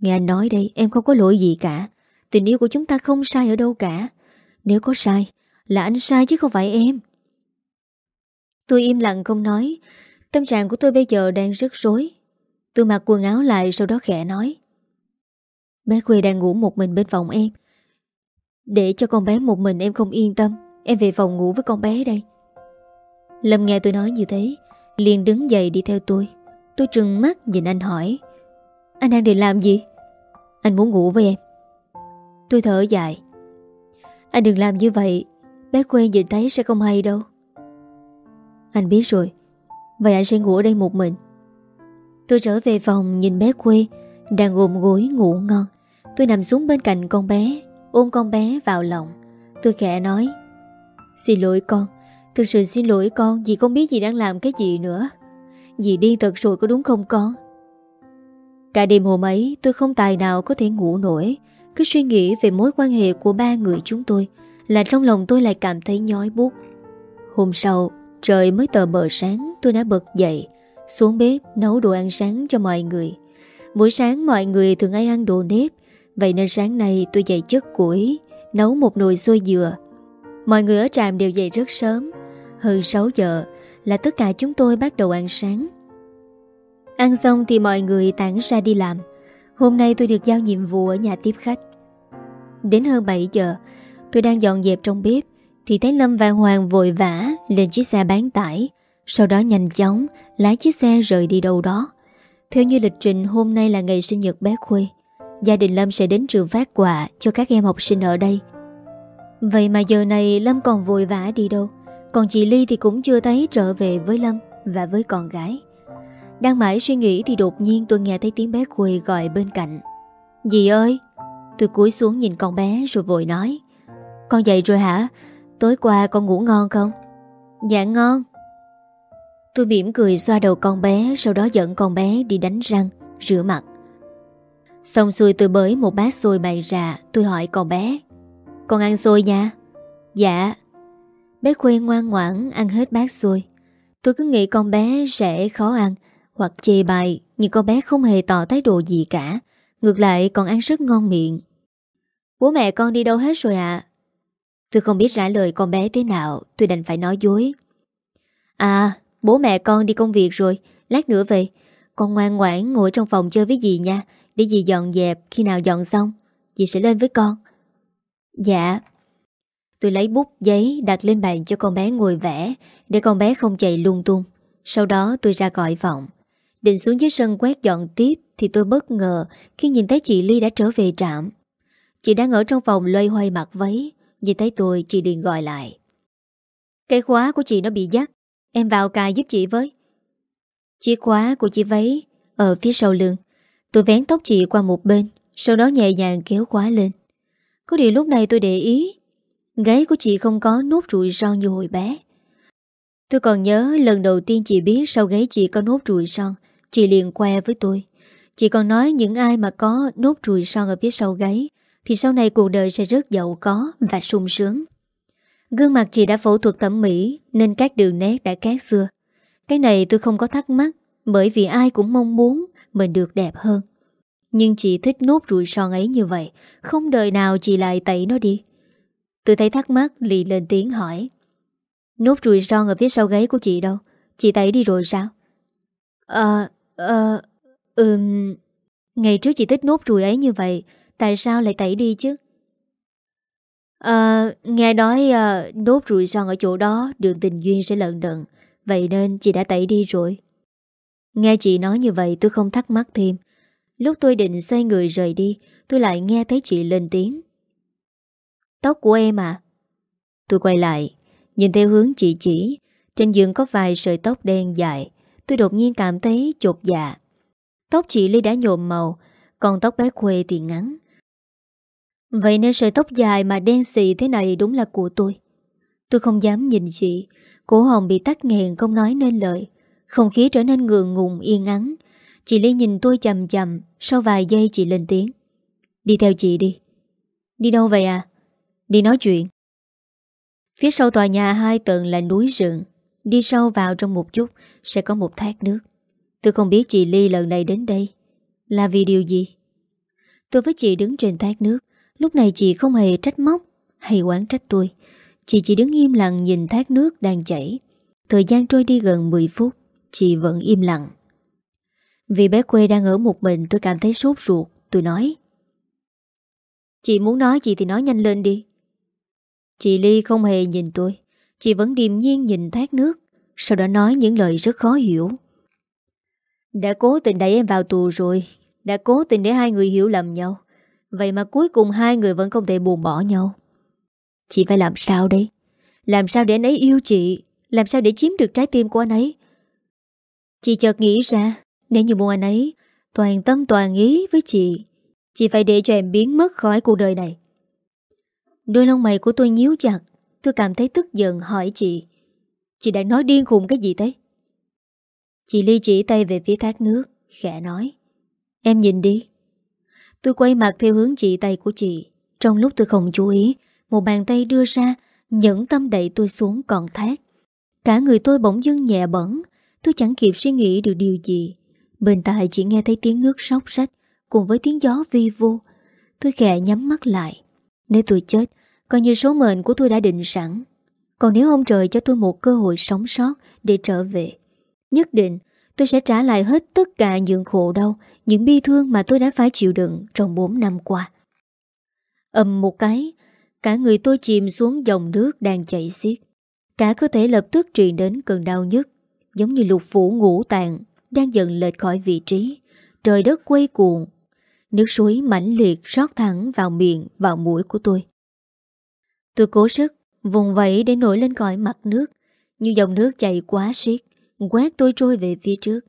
Nghe anh nói đây, Em không có lỗi gì cả. Tình yêu của chúng ta không sai ở đâu cả. Nếu có sai, Là anh sai chứ không phải em. Tôi im lặng không nói. Tâm trạng của tôi bây giờ đang rất rối. Tôi mặc quần áo lại sau đó khẽ nói. Bé Khuê đang ngủ một mình bên phòng em. Để cho con bé một mình em không yên tâm, Em về phòng ngủ với con bé đây. Lâm nghe tôi nói như thế, liền đứng dậy đi theo tôi. Tôi trừng mắt nhìn anh hỏi, Anh đang định làm gì? Anh muốn ngủ với em. Tôi thở dài, Anh đừng làm như vậy, Bé quen nhìn thấy sẽ không hay đâu. Anh biết rồi, Vậy anh sẽ ngủ ở đây một mình. Tôi trở về phòng nhìn bé quê Đang ôm gối ngủ ngon. Tôi nằm xuống bên cạnh con bé, Ôm con bé vào lòng. Tôi khẽ nói, Xin lỗi con, Thực sự xin lỗi con Vì không biết gì đang làm cái gì nữa. Dì điên thật rồi có đúng không con? Cả đêm hôm ấy, tôi không tài nào có thể ngủ nổi. Cứ suy nghĩ về mối quan hệ của ba người chúng tôi, Là trong lòng tôi lại cảm thấy nhói buốt. Hôm sau, Trời mới tờ bờ sáng, tôi đã bật dậy, Xuống bếp nấu đồ ăn sáng cho mọi người. Buổi sáng mọi người thường hay ăn đồ nếp. Vậy nên sáng nay tôi dậy chất củi, Nấu một nồi xôi dừa. Mọi người ở trạm đều dậy rất sớm. Hơn 6 giờ là tất cả chúng tôi bắt đầu ăn sáng. Ăn xong thì mọi người tản ra đi làm. Hôm nay tôi được giao nhiệm vụ ở nhà tiếp khách. Đến hơn 7 giờ, Tôi đang dọn dẹp trong bếp, thì thấy Lâm và Hoàng vội vã lên chiếc xe bán tải, Sau đó nhanh chóng lái chiếc xe rời đi đâu đó. Theo như lịch trình, hôm nay là ngày sinh nhật bé Khuê. Gia đình Lâm sẽ đến trường phát quà cho các em học sinh ở đây. Vậy mà giờ này Lâm còn vội vã đi đâu? Còn chị Ly thì cũng chưa thấy trở về với Lâm và với con gái. Đang mãi suy nghĩ thì đột nhiên tôi nghe thấy tiếng bé Khuê gọi bên cạnh. Dì ơi! Tôi cúi xuống nhìn con bé rồi vội nói. Con dậy rồi hả? Tối qua con ngủ ngon không? Dạ ngon. Tôi mỉm cười xoa đầu con bé, Sau đó dẫn con bé đi đánh răng, Rửa mặt. Xong xuôi tôi bới một bát xôi bày ra, Tôi hỏi con bé. Con ăn xôi nha? Dạ. Bé Khuê ngoan ngoãn ăn hết bát xôi Tôi cứ nghĩ con bé sẽ khó ăn, Hoặc chê bài Nhưng con bé không hề tỏ thái độ gì cả. Ngược lại, còn ăn rất ngon miệng. Bố mẹ con đi đâu hết rồi ạ? Tôi không biết trả lời con bé thế nào, Tôi đành phải nói dối. À bố mẹ con đi công việc rồi. Lát nữa về. Con ngoan ngoãn ngồi trong phòng chơi với dì nha, Để dì dọn dẹp khi nào dọn xong. Dì sẽ lên với con. Dạ. Tôi lấy bút, giấy, đặt lên bàn cho con bé ngồi vẽ, Để con bé không chạy lung tung. Sau đó tôi ra gọi vọng Định xuống dưới sân quét dọn tiếp Thì tôi bất ngờ khi nhìn thấy chị Ly đã trở về trạm. Chị đang ở trong phòng loay hoay mặt váy. Nhìn thấy tôi, chị liền gọi lại. Cái khóa của chị nó bị dắt. Em vào cài giúp chị với. Chiếc khóa của chị váy Ở phía sau lưng. Tôi vén tóc chị qua một bên, Sau đó nhẹ nhàng kéo khóa lên. Có điều lúc này tôi để ý Gáy của chị không có nốt ruồi son như hồi bé Tôi còn nhớ lần đầu tiên chị biết sau gáy chị có nốt ruồi son Chị liền que với tôi Chị còn nói những ai mà có nốt ruồi son ở phía sau gáy, thì sau này cuộc đời sẽ rất giàu có và sung sướng. Gương mặt chị đã phẫu thuật thẩm mỹ, nên các đường nét đã khác xưa. Cái này tôi không có thắc mắc, bởi vì ai cũng mong muốn mình được đẹp hơn. Nhưng chị thích nốt ruồi son ấy như vậy, Không đời nào chị lại tẩy nó đi Tôi thấy thắc mắc lì lên tiếng hỏi. Nốt ruồi son ở phía sau gáy của chị đâu? Chị tẩy đi rồi sao? Ờ Ờ Ừm Ngày trước chị thích nốt ruồi ấy như vậy Tại sao lại tẩy đi chứ? Ờ Nghe nói à, nốt ruồi son ở chỗ đó Đường tình duyên sẽ lận đận Vậy nên chị đã tẩy đi rồi. Nghe chị nói như vậy tôi không thắc mắc thêm. Lúc tôi định xoay người rời đi Tôi lại nghe thấy chị lên tiếng. Tóc của em à? Tôi quay lại, Nhìn theo hướng chị chỉ. Trên giường có vài sợi tóc đen dài. Tôi đột nhiên cảm thấy chột dạ. Tóc chị Ly đã nhộm màu, Còn tóc bé Khuê thì ngắn. Vậy nên sợi tóc dài mà đen xì thế này đúng là của tôi. Tôi không dám nhìn chị. Cổ hồng bị tắt nghẹn không nói nên lời. Không khí trở nên ngượng ngùng, yên ắng. Chị Ly nhìn tôi chầm chầm Sau vài giây chị lên tiếng. Đi theo chị đi. Đi đâu vậy à? Đi nói chuyện. Phía sau tòa nhà hai tầng là núi rừng. Đi sâu vào trong một chút, Sẽ có một thác nước. Tôi không biết chị Ly lần này đến đây Là vì điều gì. Tôi với chị đứng trên thác nước. Lúc này chị không hề trách móc, Hay quán trách tôi. Chị chỉ đứng im lặng nhìn thác nước đang chảy. Thời gian trôi đi gần 10 phút, Chị vẫn im lặng. Vì bé quê đang ở một mình, tôi cảm thấy sốt ruột. Tôi nói, Chị muốn nói gì thì nói nhanh lên đi. Chị Ly không hề nhìn tôi Chị vẫn điềm nhiên nhìn thác nước, Sau đó nói những lời rất khó hiểu. Đã cố tình đẩy em vào tù rồi, Đã cố tình để hai người hiểu lầm nhau, Vậy mà cuối cùng hai người vẫn không thể buồn bỏ nhau. Chị phải làm sao đây? Làm sao để anh ấy yêu chị? Làm sao để chiếm được trái tim của anh ấy? Chị chợt nghĩ ra, Nếu như muốn anh ấy Toàn tâm toàn ý với chị Chị phải để cho em biến mất khỏi cuộc đời này. Đôi lông mày của tôi nhíu chặt. Tôi cảm thấy tức giận, hỏi chị Chị đang nói điên khùng cái gì thế? Chị Ly chỉ tay về phía thác nước, Khẽ nói, Em nhìn đi. Tôi quay mặt theo hướng chị tay của chị. Trong lúc tôi không chú ý, Một bàn tay đưa ra, Nhẫn tâm đẩy tôi xuống còn thác. Cả người tôi bỗng dưng nhẹ bẩn Tôi chẳng kịp suy nghĩ được điều gì. Bên tai chỉ nghe thấy tiếng nước sóc sách Cùng với tiếng gió vi vô Tôi khẽ nhắm mắt lại. Nếu tôi chết, Coi như số mệnh của tôi đã định sẵn. Còn nếu ông trời cho tôi một cơ hội sống sót Để trở về, Nhất định tôi sẽ trả lại hết tất cả những khổ đau, Những bi thương mà tôi đã phải chịu đựng Trong 4 năm qua. Ầm một cái, Cả người tôi chìm xuống dòng nước đang chảy xiết. Cả cơ thể lập tức truyền đến cơn đau nhất Giống như lục phủ ngũ tạng Đang dần lệch khỏi vị trí. Trời đất quay cuồng Nước suối mãnh liệt rót thẳng vào miệng, Vào mũi của tôi. Tôi cố sức, vùng vẫy để nổi lên khỏi mặt nước. Nhưng dòng nước chảy quá xiết, Quét tôi trôi về phía trước.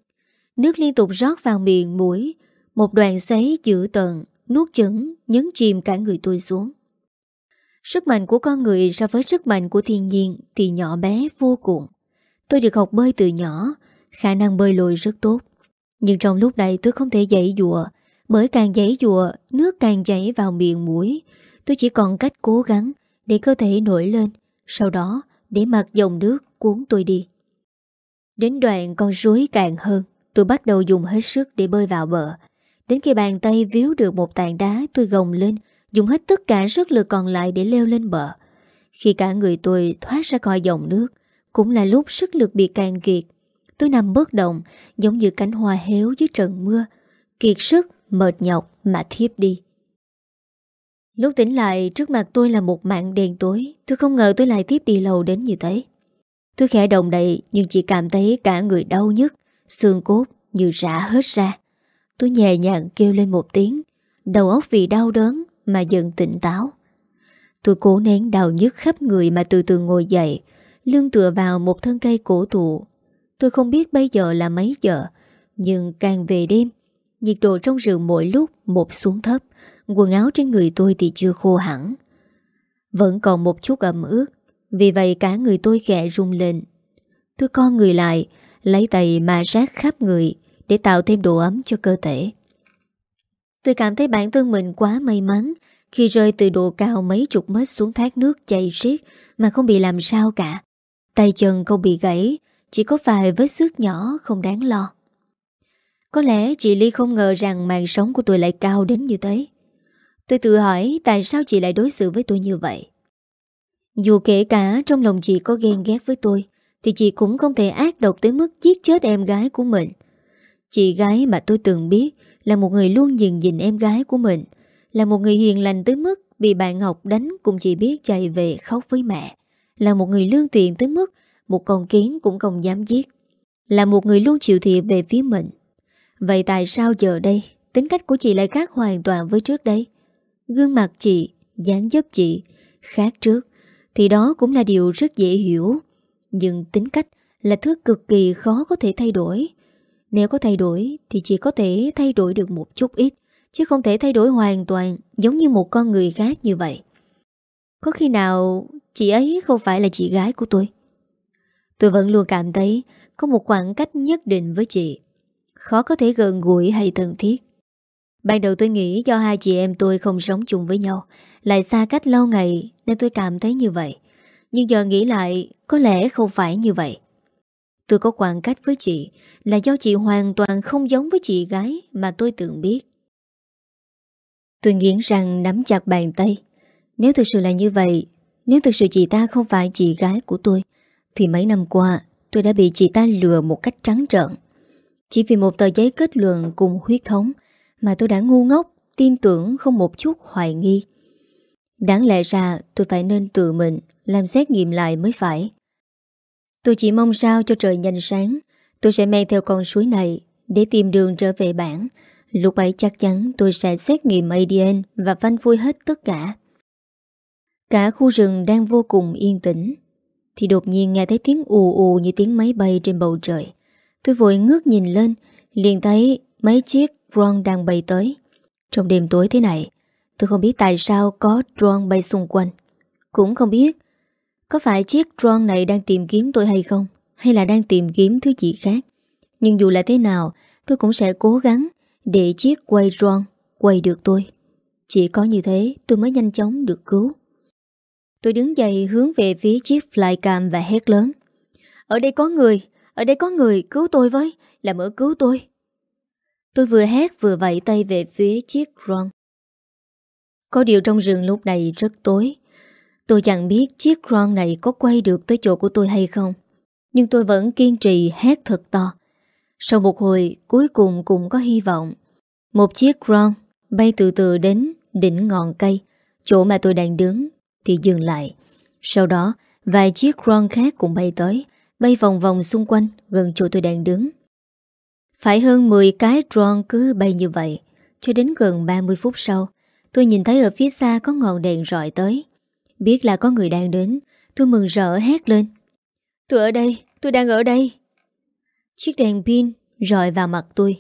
Nước liên tục rót vào miệng, mũi. Một đoàn xoáy dữ tận Nuốt chửng, nhấn chìm cả người tôi xuống. Sức mạnh của con người so với sức mạnh của thiên nhiên Thì nhỏ bé vô cùng. Tôi được học bơi từ nhỏ, Khả năng bơi lội rất tốt. Nhưng trong lúc này tôi không thể dậy dụa bởi càng dãy dùa Nước càng chảy vào miệng mũi Tôi chỉ còn cách cố gắng Để cơ thể nổi lên. Sau đó để mặc dòng nước cuốn tôi đi. Đến đoạn con suối càng hơn Tôi bắt đầu dùng hết sức để bơi vào bờ. Đến khi bàn tay víu được một tảng đá Tôi gồng lên Dùng hết tất cả sức lực còn lại để leo lên bờ. Khi cả người tôi thoát ra khỏi dòng nước Cũng là lúc sức lực bị càng kiệt. Tôi nằm bất động Giống như cánh hoa héo dưới trận mưa. Kiệt sức, mệt nhọc mà thiếp đi. Lúc tỉnh lại, trước mặt tôi là một mạng đèn tối. Tôi không ngờ tôi lại tiếp đi lâu đến như thế. Tôi khẽ động đậy, Nhưng chỉ cảm thấy cả người đau nhức, Xương cốt như rã hết ra. Tôi nhẹ nhàng kêu lên một tiếng, Đầu óc vì đau đớn Mà dần tỉnh táo. Tôi cố nén đau nhức khắp người Mà từ từ ngồi dậy, Lưng tựa vào một thân cây cổ thụ Tôi không biết bây giờ là mấy giờ, Nhưng càng về đêm Nhiệt độ trong rừng mỗi lúc một xuống thấp, Quần áo trên người tôi thì chưa khô hẳn. Vẫn còn một chút ẩm ướt, Vì vậy cả người tôi khẽ rung lên. Tôi con người lại, Lấy tay mà rác khắp người Để tạo thêm độ ấm cho cơ thể. Tôi cảm thấy bản thân mình quá may mắn Khi rơi từ độ cao mấy chục mét xuống thác nước chảy xiết Mà không bị làm sao cả. Tay chân không bị gãy, Chỉ có vài vết xước nhỏ không đáng lo. Có lẽ chị Ly không ngờ rằng mạng sống của tôi lại cao đến như thế. Tôi tự hỏi tại sao chị lại đối xử với tôi như vậy. Dù kể cả trong lòng chị có ghen ghét với tôi, Thì chị cũng không thể ác độc tới mức giết chết em gái của mình. Chị gái mà tôi từng biết Là một người luôn nhìn nhìn em gái của mình, Là một người hiền lành tới mức Bị bạn học đánh cũng chỉ biết chạy về khóc với mẹ, Là một người lương tiện tới mức Một con kiến cũng không dám giết, Là một người luôn chịu thiệt về phía mình. Vậy tại sao giờ đây, Tính cách của chị lại khác hoàn toàn với trước đây? Gương mặt chị, dáng dấp chị Khác trước, Thì đó cũng là điều rất dễ hiểu. Nhưng tính cách là thứ cực kỳ khó có thể thay đổi. Nếu có thay đổi, Thì chỉ có thể thay đổi được một chút ít, Chứ không thể thay đổi hoàn toàn Giống như một con người khác như vậy. Có khi nào Chị ấy không phải là chị gái của tôi? Tôi vẫn luôn cảm thấy Có một khoảng cách nhất định với chị. Khó có thể gần gũi hay thân thiết. Ban đầu tôi nghĩ do hai chị em tôi không sống chung với nhau, Lại xa cách lâu ngày Nên tôi cảm thấy như vậy. Nhưng giờ nghĩ lại, Có lẽ không phải như vậy. Tôi có khoảng cách với chị Là do chị hoàn toàn không giống với chị gái Mà tôi từng biết. Tôi nghiến răng nắm chặt bàn tay. Nếu thực sự là như vậy, Nếu thực sự chị ta không phải chị gái của tôi, Thì mấy năm qua Tôi đã bị chị ta lừa một cách trắng trợn. Chỉ vì một tờ giấy kết luận cùng huyết thống Mà tôi đã ngu ngốc, Tin tưởng không một chút hoài nghi. Đáng lẽ ra tôi phải nên tự mình Làm xét nghiệm lại mới phải. Tôi chỉ mong sao cho trời nhanh sáng, Tôi sẽ men theo con suối này Để tìm đường trở về bản. Lúc ấy chắc chắn tôi sẽ xét nghiệm ADN Và phanh phui hết tất cả. Cả khu rừng đang vô cùng yên tĩnh, Thì đột nhiên nghe thấy tiếng ù ù Như tiếng máy bay trên bầu trời. Tôi vội ngước nhìn lên liền thấy mấy chiếc drone đang bay tới Trong đêm tối thế này Tôi không biết tại sao có drone bay xung quanh Cũng không biết Có phải chiếc drone này đang tìm kiếm tôi hay không Hay là đang tìm kiếm thứ gì khác Nhưng dù là thế nào Tôi cũng sẽ cố gắng để chiếc quay drone quay được tôi. Chỉ có như thế tôi mới nhanh chóng được cứu. Tôi đứng dậy hướng về phía chiếc flycam và hét lớn. Ở đây có người, ở đây có người, cứu tôi với, làm ơn cứu tôi. Tôi vừa hét vừa vẫy tay về phía chiếc drone. Có điều trong rừng lúc này rất tối. Tôi chẳng biết chiếc drone này có quay được tới chỗ của tôi hay không. Nhưng tôi vẫn kiên trì hét thật to. Sau một hồi cuối cùng cũng có hy vọng Một chiếc drone bay từ từ đến đỉnh ngọn cây Chỗ mà tôi đang đứng Thì dừng lại Sau đó vài chiếc drone khác cũng bay tới Bay vòng vòng xung quanh Gần chỗ tôi đang đứng. Phải hơn 10 cái drone cứ bay như vậy Cho đến gần 30 phút sau Tôi nhìn thấy ở phía xa có ngọn đèn rọi tới. Biết là có người đang đến Tôi mừng rỡ hét lên. Tôi ở đây, tôi đang ở đây. Chiếc đèn pin rọi vào mặt tôi.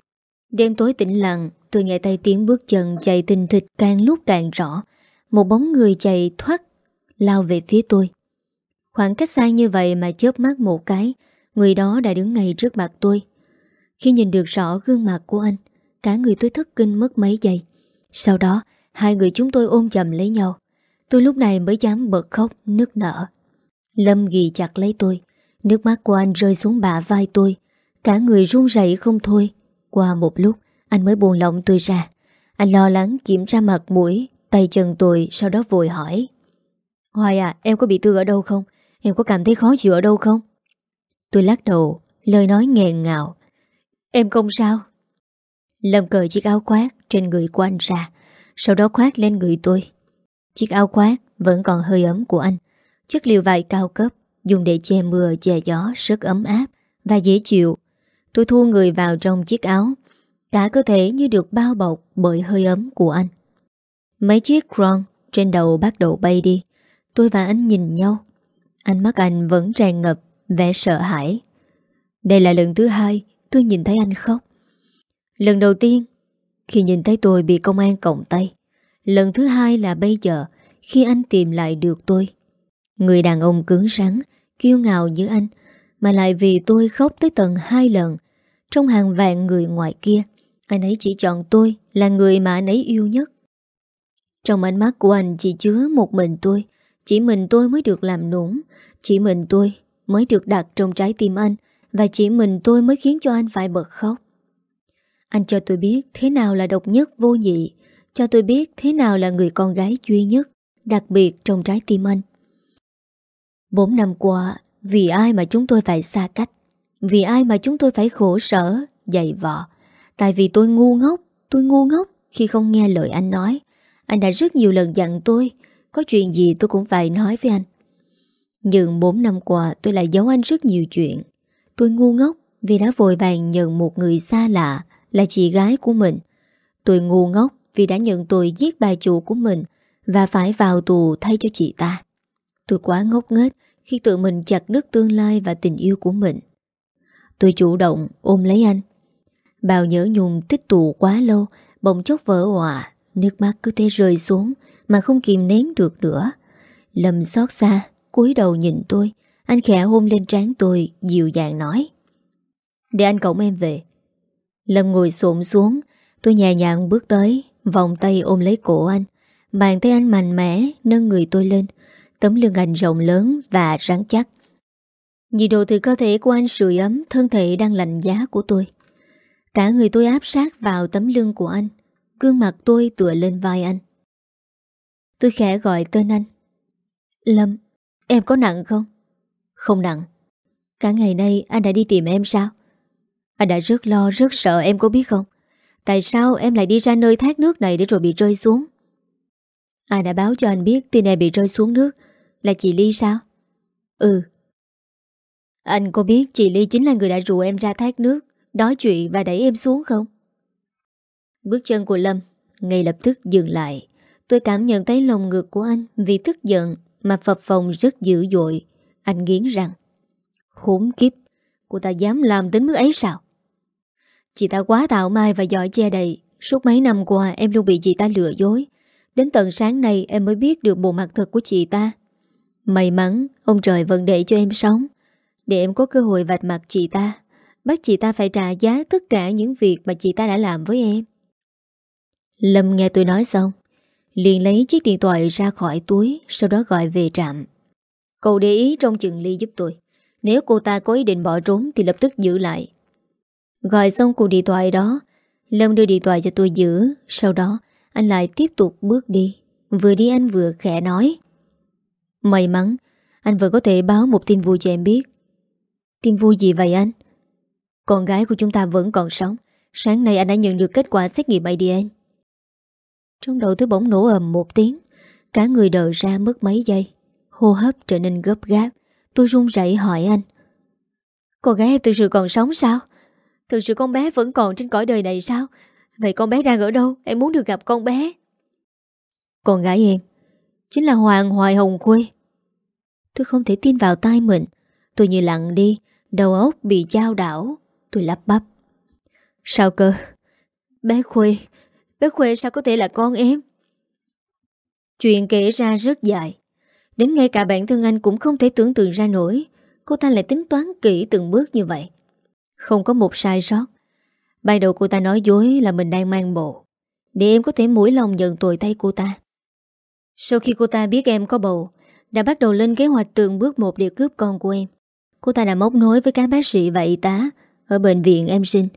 Đêm tối tĩnh lặng Tôi nghe tay tiếng bước chân chạy tình thịt càng lúc càng rõ. Một bóng người chạy thoát Lao về phía tôi. Khoảng cách xa như vậy mà chớp mắt một cái, Người đó đã đứng ngay trước mặt tôi. Khi nhìn được rõ gương mặt của anh, Cả người tôi thất kinh mất mấy giây. Sau đó, Hai người chúng tôi ôm chầm lấy nhau. Tôi lúc này mới dám bật khóc, nức nở. Lâm ghi chặt lấy tôi. Nước mắt của anh rơi xuống bả vai tôi. Cả người run rẩy không thôi. Qua một lúc, anh mới buồn lòng tôi ra. Anh lo lắng kiểm tra mặt mũi, Tay chân tôi sau đó vội hỏi. Hoài à em có bị thương ở đâu không? Em có cảm thấy khó chịu ở đâu không? Tôi lắc đầu, Lời nói nghẹn ngào. Em không sao. Lâm cởi chiếc áo khoác trên người của anh ra, Sau đó khoác lên người tôi. Chiếc áo khoác vẫn còn hơi ấm của anh, Chất liệu vải cao cấp, Dùng để che mưa, che gió, rất ấm áp Và dễ chịu. Tôi thu người vào trong chiếc áo, Cả cơ thể như được bao bọc bởi hơi ấm của anh. Mấy chiếc ron trên đầu bắt đầu bay đi. Tôi và anh nhìn nhau Ánh mắt anh vẫn tràn ngập vẻ sợ hãi. Đây là lần thứ hai tôi nhìn thấy anh khóc. Lần đầu tiên khi nhìn thấy tôi bị công an cộng tay Lần thứ hai là bây giờ khi anh tìm lại được tôi. Người đàn ông cứng rắn, kiêu ngạo như anh Mà lại vì tôi khóc tới tận hai lần trong hàng vạn người ngoài kia Anh ấy chỉ chọn tôi Là người mà anh ấy yêu nhất. Trong ánh mắt của anh chỉ chứa một mình tôi chỉ mình tôi mới được làm nũng. Chỉ mình tôi mới được đặt trong trái tim anh. Và chỉ mình tôi mới khiến cho anh phải bật khóc. Anh cho tôi biết thế nào là độc nhất, vô nhị. Cho tôi biết thế nào là người con gái duy nhất, Đặc biệt trong trái tim anh. Bốn năm qua, Vì ai mà chúng tôi phải xa cách? Vì ai mà chúng tôi phải khổ sở, Dày vò? Tại vì tôi ngu ngốc, Tôi ngu ngốc khi không nghe lời anh nói. Anh đã rất nhiều lần dặn tôi có chuyện gì tôi cũng phải nói với anh. Nhưng 4 năm qua, tôi lại giấu anh rất nhiều chuyện. Tôi ngu ngốc vì đã vội vàng nhận một người xa lạ Là chị gái của mình. Tôi ngu ngốc vì đã nhận tôi giết bà chủ của mình Và phải vào tù thay cho chị ta. Tôi quá ngốc nghếch khi tự mình chặt đứt tương lai và tình yêu của mình. Tôi chủ động ôm lấy anh. Bao nhớ nhung tích tụ quá lâu, Bỗng chốc vỡ hòa Nước mắt cứ thế rơi xuống mà không kìm nén được nữa. Lâm xót xa, cúi đầu nhìn tôi. Anh khẽ hôn lên trán tôi, Dịu dàng nói. Để anh cổng em về. Lâm ngồi xổm xuống. Tôi nhẹ nhàng bước tới, Vòng tay ôm lấy cổ anh. Bàn tay anh mạnh mẽ, nâng người tôi lên. Tấm lưng anh rộng lớn và rắn chắc. Nhiệt độ từ cơ thể của anh sưởi ấm, Thân thể đang lạnh giá của tôi. Cả người tôi áp sát vào tấm lưng của anh. Gương mặt tôi tựa lên vai anh. Tôi khẽ gọi tên anh Lâm, Em có nặng không? Không nặng Cả ngày nay anh đã đi tìm em sao? Anh đã rất lo, rất sợ em có biết không? Tại sao em lại đi ra nơi thác nước này để rồi bị rơi xuống? Ai đã báo cho anh biết tin em bị rơi xuống nước Là chị Ly sao? Ừ Anh có biết chị Ly chính là người đã rủ em ra thác nước, Nói chuyện và đẩy em xuống không? Bước chân của Lâm Ngay lập tức dừng lại Tôi cảm nhận thấy lòng ngực của anh Vì tức giận mà phập phòng rất dữ dội. Anh nghiến rằng Khốn kiếp, Cô ta dám làm đến mức ấy sao? Chị ta quá tạo mai và giỏi che đầy Suốt mấy năm qua, em luôn bị chị ta lừa dối. Đến tận sáng nay, em mới biết được bộ mặt thật của chị ta. May mắn, Ông trời vẫn để cho em sống. Để em có cơ hội vạch mặt chị ta, Bắt chị ta phải trả giá tất cả những việc mà chị ta đã làm với em. Lâm nghe tôi nói xong liền lấy chiếc điện thoại ra khỏi túi, Sau đó gọi về trạm. Cậu để ý trong chừng ly giúp tôi. Nếu cô ta có ý định bỏ trốn Thì lập tức giữ lại. Gọi xong cuộc điện thoại đó, Lâm đưa điện thoại cho tôi giữ. Sau đó, anh lại tiếp tục bước đi. Vừa đi anh vừa khẽ nói. May mắn, Anh vừa có thể báo một tin vui cho em biết. Tin vui gì vậy anh? Con gái của chúng ta vẫn còn sống. Sáng nay anh đã nhận được kết quả xét nghiệm ADN trong đầu tôi bỗng nổ ầm một tiếng. Cả người đờ ra mất mấy giây. Hô hấp trở nên gấp gáp. Tôi run rẩy hỏi anh. Con gái em thực sự còn sống sao? Thực sự con bé vẫn còn trên cõi đời này sao? Vậy con bé đang ở đâu? Em muốn được gặp con bé. Con gái em, Chính là Hoàng Hoài Hồng Quê Tôi không thể tin vào tai mình. Tôi như lặng đi, Đầu óc bị trao đảo. Tôi lắp bắp. Sao cơ? Bé Khuê Bé Khuê sao có thể là con em? Chuyện kể ra rất dài. Đến ngay cả bản thân anh cũng không thể tưởng tượng ra nổi. Cô ta lại tính toán kỹ từng bước như vậy. Không có một sai sót. Ban đầu cô ta nói dối là mình đang mang bầu Để em có thể mũi lòng nhận tội tay cô ta. Sau khi cô ta biết em có bầu, Đã bắt đầu lên kế hoạch từng bước một để cướp con của em. Cô ta đã móc nối với các bác sĩ và y tá ở bệnh viện em sinh.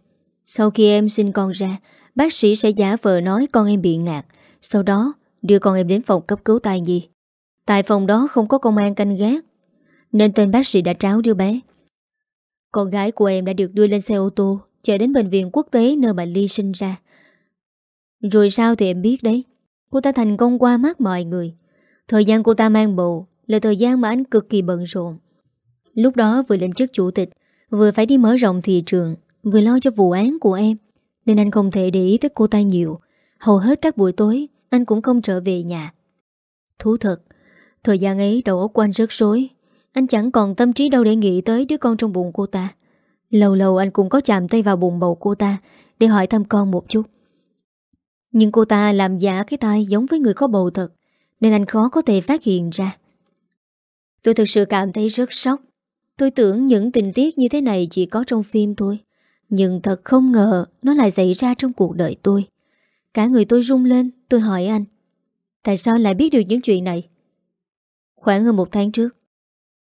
Sau khi em sinh con ra Bác sĩ sẽ giả vờ nói con em bị ngạt. Sau đó, đưa con em đến phòng cấp cứu tai nhi. Tại phòng đó không có công an canh gác. Nên tên bác sĩ đã tráo đưa bé. Con gái của em đã được đưa lên xe ô tô Chạy đến bệnh viện quốc tế nơi mà Ly sinh ra. Rồi sao thì em biết đấy. Cô ta thành công qua mắt mọi người. Thời gian cô ta mang bầu Là thời gian mà anh cực kỳ bận rộn. Lúc đó vừa lên chức chủ tịch, Vừa phải đi mở rộng thị trường, Vừa lo cho vụ án của em. Nên anh không thể để ý tới cô ta nhiều. Hầu hết các buổi tối, Anh cũng không trở về nhà. Thú thật, Thời gian ấy đầu óc của anh rất rối. Anh chẳng còn tâm trí đâu để nghĩ tới đứa con trong bụng cô ta. Lâu lâu anh cũng có chạm tay vào bụng bầu cô ta Để hỏi thăm con một chút. Nhưng cô ta làm giả cái tai giống với người có bầu thật, Nên anh khó có thể phát hiện ra. Tôi thực sự cảm thấy rất sốc. Tôi tưởng những tình tiết như thế này chỉ có trong phim thôi. Nhưng thật không ngờ nó lại xảy ra trong cuộc đời tôi. Cả người tôi rung lên, tôi hỏi anh. Tại sao lại biết được những chuyện này? Khoảng hơn một tháng trước,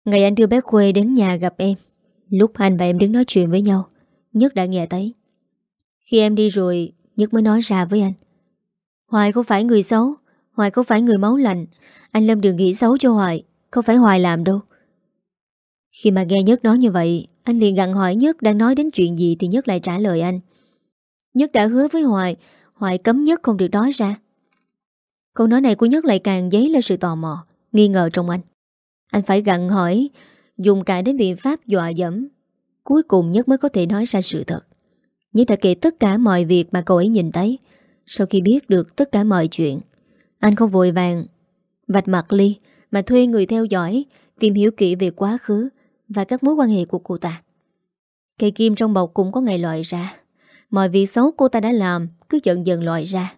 ngày anh đưa bé Khuê đến nhà gặp em. Lúc anh và em đứng nói chuyện với nhau, Nhất đã nghe thấy. Khi em đi rồi Nhất mới nói ra với anh Hoài không phải người xấu Hoài không phải người máu lạnh Anh Lâm đừng nghĩ xấu cho Hoài Không phải Hoài làm đâu khi mà nghe Nhất nói như vậy, Anh liền gặn hỏi Nhất đang nói đến chuyện gì Thì Nhất lại trả lời anh. Nhất đã hứa với Hoài Hoài cấm Nhất không được nói ra. Câu nói này của Nhất lại càng dấy lên sự tò mò, Nghi ngờ trong anh. Anh phải gặn hỏi, Dùng cả đến biện pháp dọa dẫm, Cuối cùng Nhất mới có thể nói ra sự thật. Nhất đã kể tất cả mọi việc mà cậu ấy nhìn thấy. Sau khi biết được tất cả mọi chuyện, Anh không vội vàng Vạch mặt Ly, Mà thuê người theo dõi, Tìm hiểu kỹ về quá khứ và các mối quan hệ của cô ta. Cây kim trong bọc cũng có ngày loại ra. Mọi việc xấu cô ta đã làm Cứ dần dần loại ra.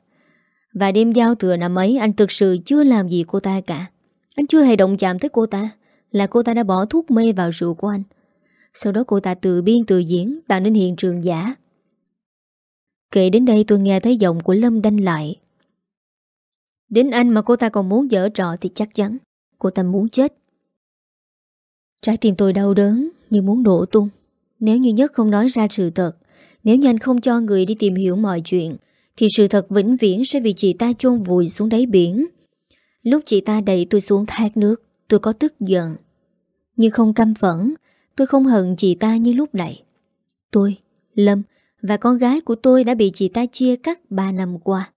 Và đêm giao thừa năm ấy, Anh thực sự chưa làm gì cô ta cả. Anh chưa hề động chạm tới cô ta, Là cô ta đã bỏ thuốc mê vào rượu của anh. Sau đó cô ta tự biên tự diễn, Tạo nên hiện trường giả. Kể đến đây tôi nghe thấy giọng của Lâm đanh lại. Đến anh mà cô ta còn muốn dở trò Thì chắc chắn cô ta muốn chết. Trái tim tôi đau đớn Như muốn đổ tung Nếu như nhất không nói ra sự thật Nếu như anh không cho người đi tìm hiểu mọi chuyện Thì sự thật vĩnh viễn sẽ bị chị ta chôn vùi xuống đáy biển Lúc chị ta đẩy tôi xuống thác nước Tôi có tức giận Nhưng không căm phẫn Tôi không hận chị ta như lúc nãy Tôi, Lâm và con gái của tôi đã bị chị ta chia cắt 3 năm qua.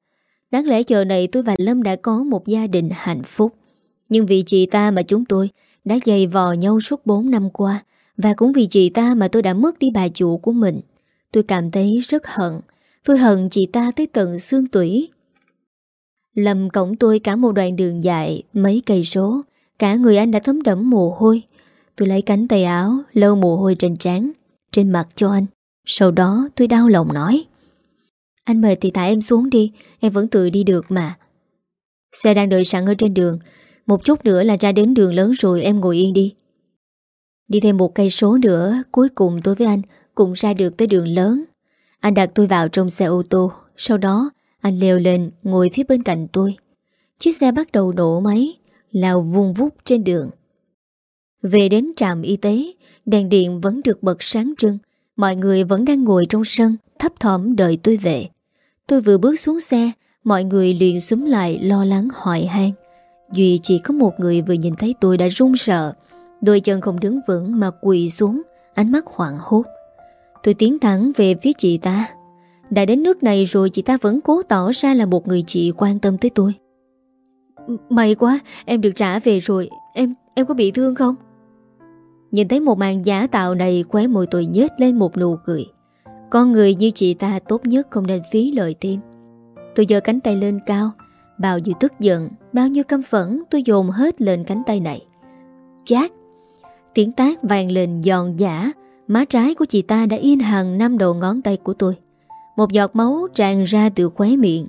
Đáng lẽ giờ này tôi và Lâm đã có một gia đình hạnh phúc. Nhưng vì chị ta mà chúng tôi đã dày vò nhau suốt 4 năm qua và cũng vì chị ta mà tôi đã mất đi bà chủ của mình. Tôi cảm thấy rất hận. Tôi hận chị ta tới tận xương tủy. lầm cổng tôi cả một đoạn đường dài, mấy cây số. Cả người anh đã thấm đẫm mồ hôi. Tôi lấy cánh tay áo, lâu mồ hôi trên trán, trên mặt cho anh. Sau đó tôi đau lòng nói Anh mời thì thả em xuống đi Em vẫn tự đi được mà Xe đang đợi sẵn ở trên đường một chút nữa là ra đến đường lớn rồi Em ngồi yên đi. Đi thêm một cây số nữa, Cuối cùng tôi với anh cũng ra được tới đường lớn. Anh đặt tôi vào trong xe ô tô, Sau đó anh leo lên Ngồi phía bên cạnh tôi. Chiếc xe bắt đầu nổ máy, Lao vùng vút trên đường. Về đến trạm y tế, Đèn điện vẫn được bật sáng trưng, Mọi người vẫn đang ngồi trong sân, Thấp thỏm đợi tôi về. Tôi vừa bước xuống xe, Mọi người liền súng lại lo lắng hỏi han. Duy chỉ có một người vừa nhìn thấy tôi đã run sợ. Đôi chân không đứng vững mà quỳ xuống, Ánh mắt hoảng hốt. Tôi tiến thẳng về phía chị ta. Đã đến nước này rồi, chị ta vẫn cố tỏ ra là một người chị quan tâm tới tôi. May quá, Em được trả về rồi. Em em có bị thương không? Nhìn thấy một màn giả tạo này, Khóe môi tôi nhếch lên một nụ cười. Con người như chị ta tốt nhất Không nên phí lời tim Tôi giơ cánh tay lên cao Bao nhiêu tức giận, Bao nhiêu căm phẫn, tôi dồn hết lên cánh tay này. Chát Tiếng tác vàng lên giòn giả Má trái của chị ta đã in hằng năm đầu ngón tay của tôi. Một giọt máu tràn ra từ khóe miệng.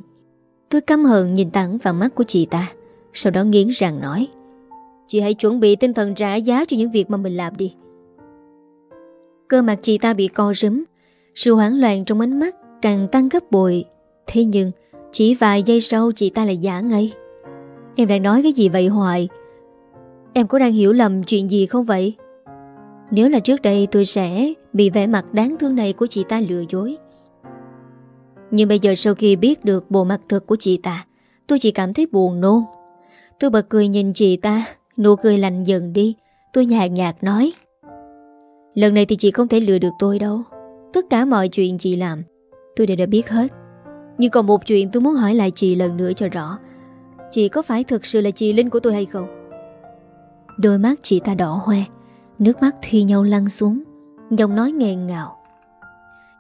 Tôi căm hờn nhìn thẳng vào mắt của chị ta, Sau đó nghiến răng nói, Chị hãy chuẩn bị tinh thần trả giá cho những việc mà mình làm đi. Cơ mặt chị ta bị co rúm, Sự hoảng loạn trong ánh mắt càng tăng gấp bội. Thế nhưng chỉ vài giây sau chị ta lại giả ngay. Em đang nói cái gì vậy Hoài? Em có đang hiểu lầm chuyện gì không vậy? Nếu là trước đây tôi sẽ Bị vẻ mặt đáng thương này của chị ta lừa dối. Nhưng bây giờ sau khi biết được bộ mặt thật của chị ta, Tôi chỉ cảm thấy buồn nôn. Tôi bật cười nhìn chị ta, Nụ cười lạnh dần đi. Tôi nhạt nhạt nói, Lần này thì chị không thể lừa được tôi đâu. Tất cả mọi chuyện chị làm, Tôi đều đã biết hết. Nhưng còn một chuyện tôi muốn hỏi lại chị lần nữa cho rõ. Chị có phải thực sự là chị Linh của tôi hay không? Đôi mắt chị ta đỏ hoe, Nước mắt thi nhau lăn xuống, Giọng nói nghẹn ngào.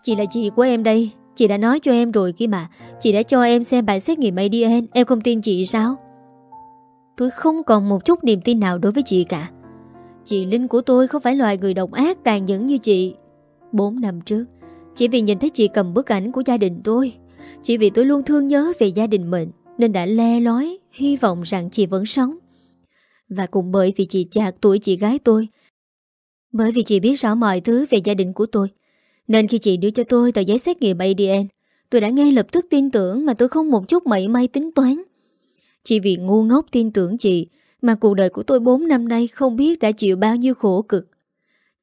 Chị là chị của em đây, Chị đã nói cho em rồi kia mà, Chị đã cho em xem bài xét nghiệm ADN Em không tin chị sao? Tôi không còn một chút niềm tin nào đối với chị cả. Chị Linh của tôi không phải loài người độc ác tàn nhẫn như chị. Bốn năm trước, Chỉ vì nhìn thấy chị cầm bức ảnh của gia đình tôi chỉ vì tôi luôn thương nhớ về gia đình mình, Nên đã le lói, Hy vọng rằng chị vẫn sống. Và cũng bởi vì chị chạc tuổi chị gái tôi, Bởi vì chị biết rõ mọi thứ về gia đình của tôi, Nên khi chị đưa cho tôi tờ giấy xét nghiệm ADN Tôi đã ngay lập tức tin tưởng Mà tôi không một chút mảy may tính toán. Chỉ vì ngu ngốc tin tưởng chị Mà cuộc đời của tôi 4 năm nay Không biết đã chịu bao nhiêu khổ cực.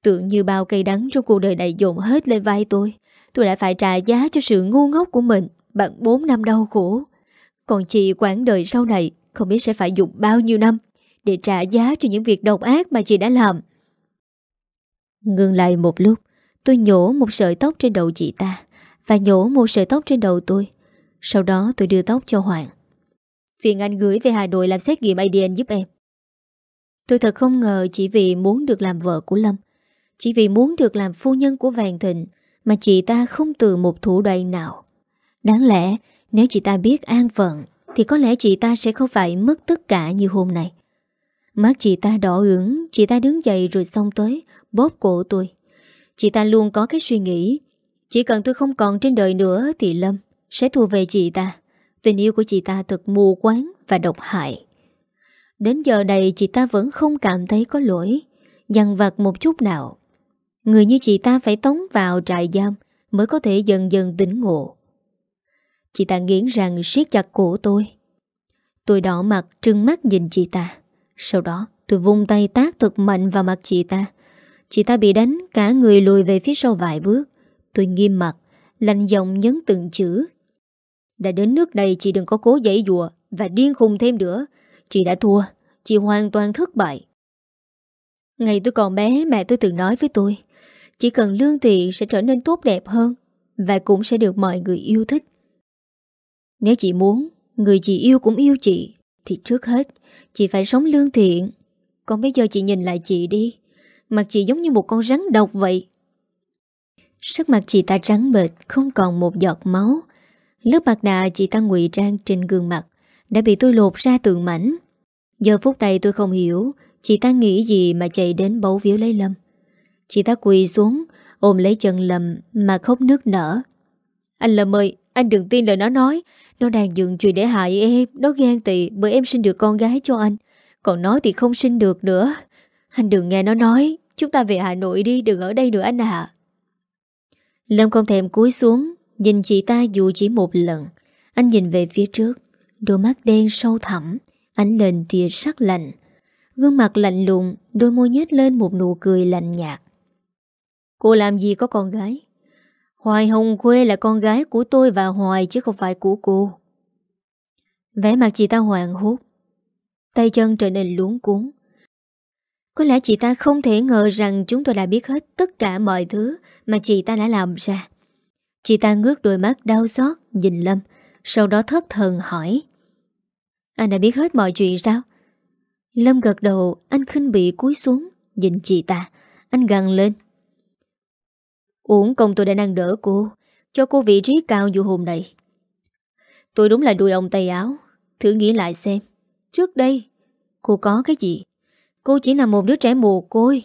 Tưởng như bao cây đắng trong cuộc đời này dồn hết lên vai tôi. Tôi đã phải trả giá cho sự ngu ngốc của mình Bằng 4 năm đau khổ. Còn chị quãng đời sau này Không biết sẽ phải dùng bao nhiêu năm Để trả giá cho những việc độc ác mà chị đã làm. Ngừng lại một lúc, Tôi nhổ một sợi tóc trên đầu chị ta Và nhổ một sợi tóc trên đầu tôi. Sau đó tôi đưa tóc cho Hoàng. Phiền anh gửi về Hà Nội làm xét nghiệm ADN giúp em. Tôi thật không ngờ chỉ vì muốn được làm vợ của Lâm, Chỉ vì muốn được làm phu nhân của Vàng Thịnh mà chị ta không từ một thủ đoạn nào. Đáng lẽ, nếu chị ta biết an phận, Thì có lẽ chị ta sẽ không phải mất tất cả như hôm nay. Mắt chị ta đỏ ửng, Chị ta đứng dậy rồi xong tới, Bóp cổ tôi. Chị ta luôn có cái suy nghĩ, Chỉ cần tôi không còn trên đời nữa Thì Lâm sẽ thu về chị ta. Tình yêu của chị ta thật mù quáng Và độc hại. Đến giờ này, chị ta vẫn không cảm thấy có lỗi. Dằn vặt một chút nào Người như chị ta phải tống vào trại giam Mới có thể dần dần tỉnh ngộ. Chị ta nghiến rằng siết chặt cổ tôi. Tôi đỏ mặt trưng mắt nhìn chị ta. Sau đó, tôi vung tay tác thật mạnh vào mặt chị ta. Chị ta bị đánh, cả người lùi về phía sau vài bước. Tôi nghiêm mặt, Lạnh giọng nhấn từng chữ. Đã đến nước này, chị đừng có cố dãy dùa Và điên khùng thêm nữa. Chị đã thua, Chị hoàn toàn thất bại. Ngày tôi còn bé, mẹ tôi từng nói với tôi chỉ cần lương thiện sẽ trở nên tốt đẹp hơn Và cũng sẽ được mọi người yêu thích. Nếu chị muốn, Người chị yêu cũng yêu chị, Thì trước hết, Chị phải sống lương thiện. Còn bây giờ chị nhìn lại chị đi. Mặt chị giống như một con rắn độc vậy. Sắc mặt chị ta trắng bệt Không còn một giọt máu. Lớp mặt nạ chị ta ngụy trang trên gương mặt, Đã bị tôi lột ra tượng mảnh. Giờ phút này tôi không hiểu Chị ta nghĩ gì mà chạy đến bấu víu lấy Lâm. Chị ta quỳ xuống, Ôm lấy chân Lâm mà khóc nước nở. Anh Lâm ơi, Anh đừng tin lời nó nói. Nó đang dựng chuyện để hại em. Nó ghen tị bởi em sinh được con gái cho anh. Còn nó thì không sinh được nữa. Anh đừng nghe nó nói. Chúng ta về Hà Nội đi, đừng ở đây nữa anh ạ. Lâm không thèm cúi xuống, Nhìn chị ta dù chỉ một lần. Anh nhìn về phía trước, Đôi mắt đen sâu thẳm, Ánh lên tia sắc lạnh. Gương mặt lạnh lùng, Đôi môi nhếch lên một nụ cười lạnh nhạt. Cô làm gì có con gái Hoài Hồng Quê là con gái của tôi và Hoài chứ không phải của cô Vẻ mặt chị ta hoàng hốt Tay chân trở nên luống cuốn Có lẽ chị ta không thể ngờ rằng chúng tôi đã biết hết tất cả mọi thứ mà chị ta đã làm ra. Chị ta ngước đôi mắt đau xót nhìn Lâm, sau đó thất thần hỏi. Anh đã biết hết mọi chuyện sao? Lâm gật đầu, anh khinh bị cúi xuống, nhìn chị ta. Anh gằn lên. Uổng công tôi đã năng đỡ cô, cho cô vị trí cao dù hôm nay. Tôi đúng là đuôi ông tay áo. Thử nghĩ lại xem. Trước đây, cô có cái gì? Cô chỉ là một đứa trẻ mồ côi.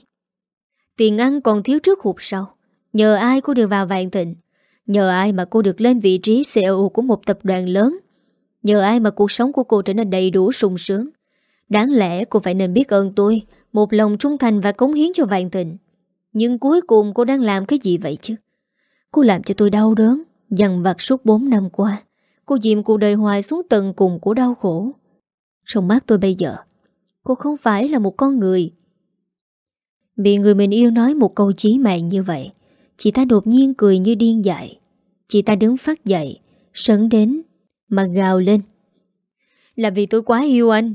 Tiền ăn còn thiếu trước hụt sau. Nhờ ai cô được vào vạn thịnh. Nhờ ai mà cô được lên vị trí CEO của một tập đoàn lớn. Nhờ ai mà cuộc sống của cô trở nên đầy đủ sung sướng Đáng lẽ cô phải nên biết ơn tôi Một lòng trung thành và cống hiến cho vạn thịnh nhưng cuối cùng cô đang làm cái gì vậy chứ? Cô làm cho tôi đau đớn, Dằn vặt suốt 4 năm qua. Cô dìm cuộc đời hoài xuống tầng cùng của đau khổ. Trong mắt tôi bây giờ, Cô không phải là một con người. Bị người mình yêu nói một câu chí mạng như vậy, Chị ta đột nhiên cười như điên dại. Chị ta đứng phát dậy, Sấn đến, mà gào lên. Là vì tôi quá yêu anh.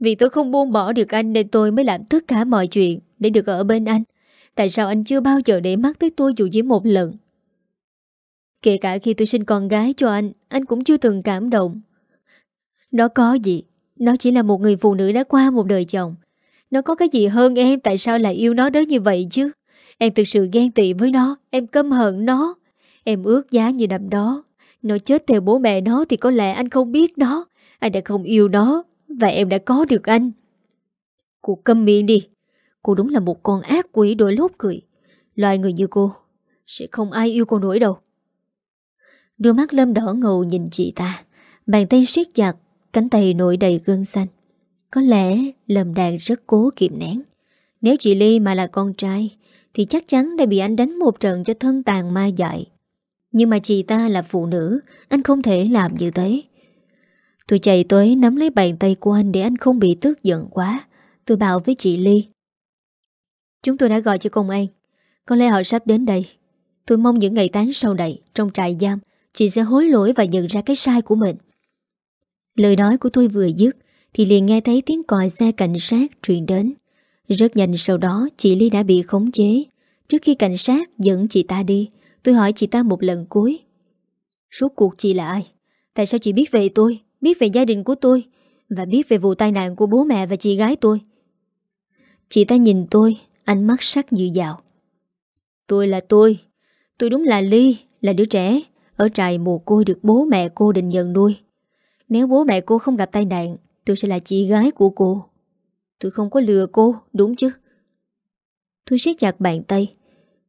Vì tôi không buông bỏ được anh Nên tôi mới làm tất cả mọi chuyện Để được ở bên anh. Tại sao anh chưa bao giờ để mắt tới tôi dù chỉ một lần? Kể cả khi tôi sinh con gái cho anh Anh cũng chưa từng cảm động. Nó có gì? Nó chỉ là một người phụ nữ đã qua một đời chồng. Nó có cái gì hơn em? Tại sao lại yêu nó đến như vậy chứ? Em thực sự ghen tị với nó. Em căm hận nó. Em ước giá như năm đó. Nó chết theo bố mẹ nó thì có lẽ anh không biết nó. Anh đã không yêu nó và em đã có được anh. Cô câm miệng đi. Cô đúng là một con ác quỷ đôi lốt cười. Loài người như cô sẽ không ai yêu cô nổi đâu. Đôi mắt Lâm đỏ ngầu nhìn chị ta. Bàn tay siết chặt, cánh tay nổi đầy gân xanh. Có lẽ Lâm đang rất cố kiềm nén. Nếu chị Ly mà là con trai thì chắc chắn đã bị anh đánh một trận cho thân tàn ma dại. Nhưng mà chị ta là phụ nữ Anh không thể làm như thế Tôi chạy tới nắm lấy bàn tay của anh Để anh không bị tức giận quá Tôi bảo với chị Ly Chúng tôi đã gọi cho công an. Có lẽ họ sắp đến đây. Tôi mong những ngày tháng sau này, Trong trại giam, Chị sẽ hối lỗi và nhận ra cái sai của mình. Lời nói của tôi vừa dứt, Thì liền nghe thấy tiếng còi xe cảnh sát truyền đến. Rất nhanh sau đó, Chị Ly đã bị khống chế. Trước khi cảnh sát dẫn chị ta đi, Tôi hỏi chị ta một lần cuối. Suốt cuộc chị là ai? Tại sao chị biết về tôi, Biết về gia đình của tôi, Và biết về vụ tai nạn của bố mẹ và chị gái tôi? Chị ta nhìn tôi Ánh mắt sắc như dạo. Tôi là tôi. Tôi đúng là Ly, Là đứa trẻ. Ở trại mồ côi được bố mẹ cô định nhận nuôi. Nếu bố mẹ cô không gặp tai nạn, Tôi sẽ là chị gái của cô. Tôi không có lừa cô, Đúng chứ? Tôi siết chặt bàn tay.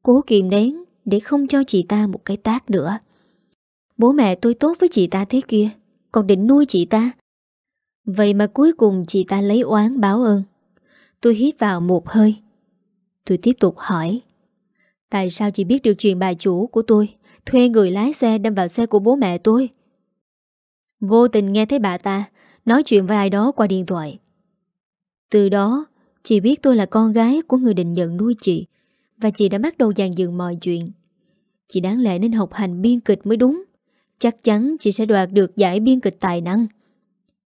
Cố kìm nén để không cho chị ta một cái tác nữa. Bố mẹ tôi tốt với chị ta thế kia, Còn định nuôi chị ta. Vậy mà cuối cùng chị ta lấy oán báo ơn. Tôi hít vào một hơi. Tôi tiếp tục hỏi. Tại sao chị biết được chuyện bà chủ của tôi Thuê người lái xe đâm vào xe của bố mẹ tôi? Vô tình nghe thấy bà ta Nói chuyện với ai đó qua điện thoại. Từ đó, Chị biết tôi là con gái của người định nhận nuôi chị Và chị đã bắt đầu dàn dựng mọi chuyện. Chị đáng lẽ nên học hành biên kịch mới đúng. Chắc chắn chị sẽ đoạt được giải biên kịch tài năng.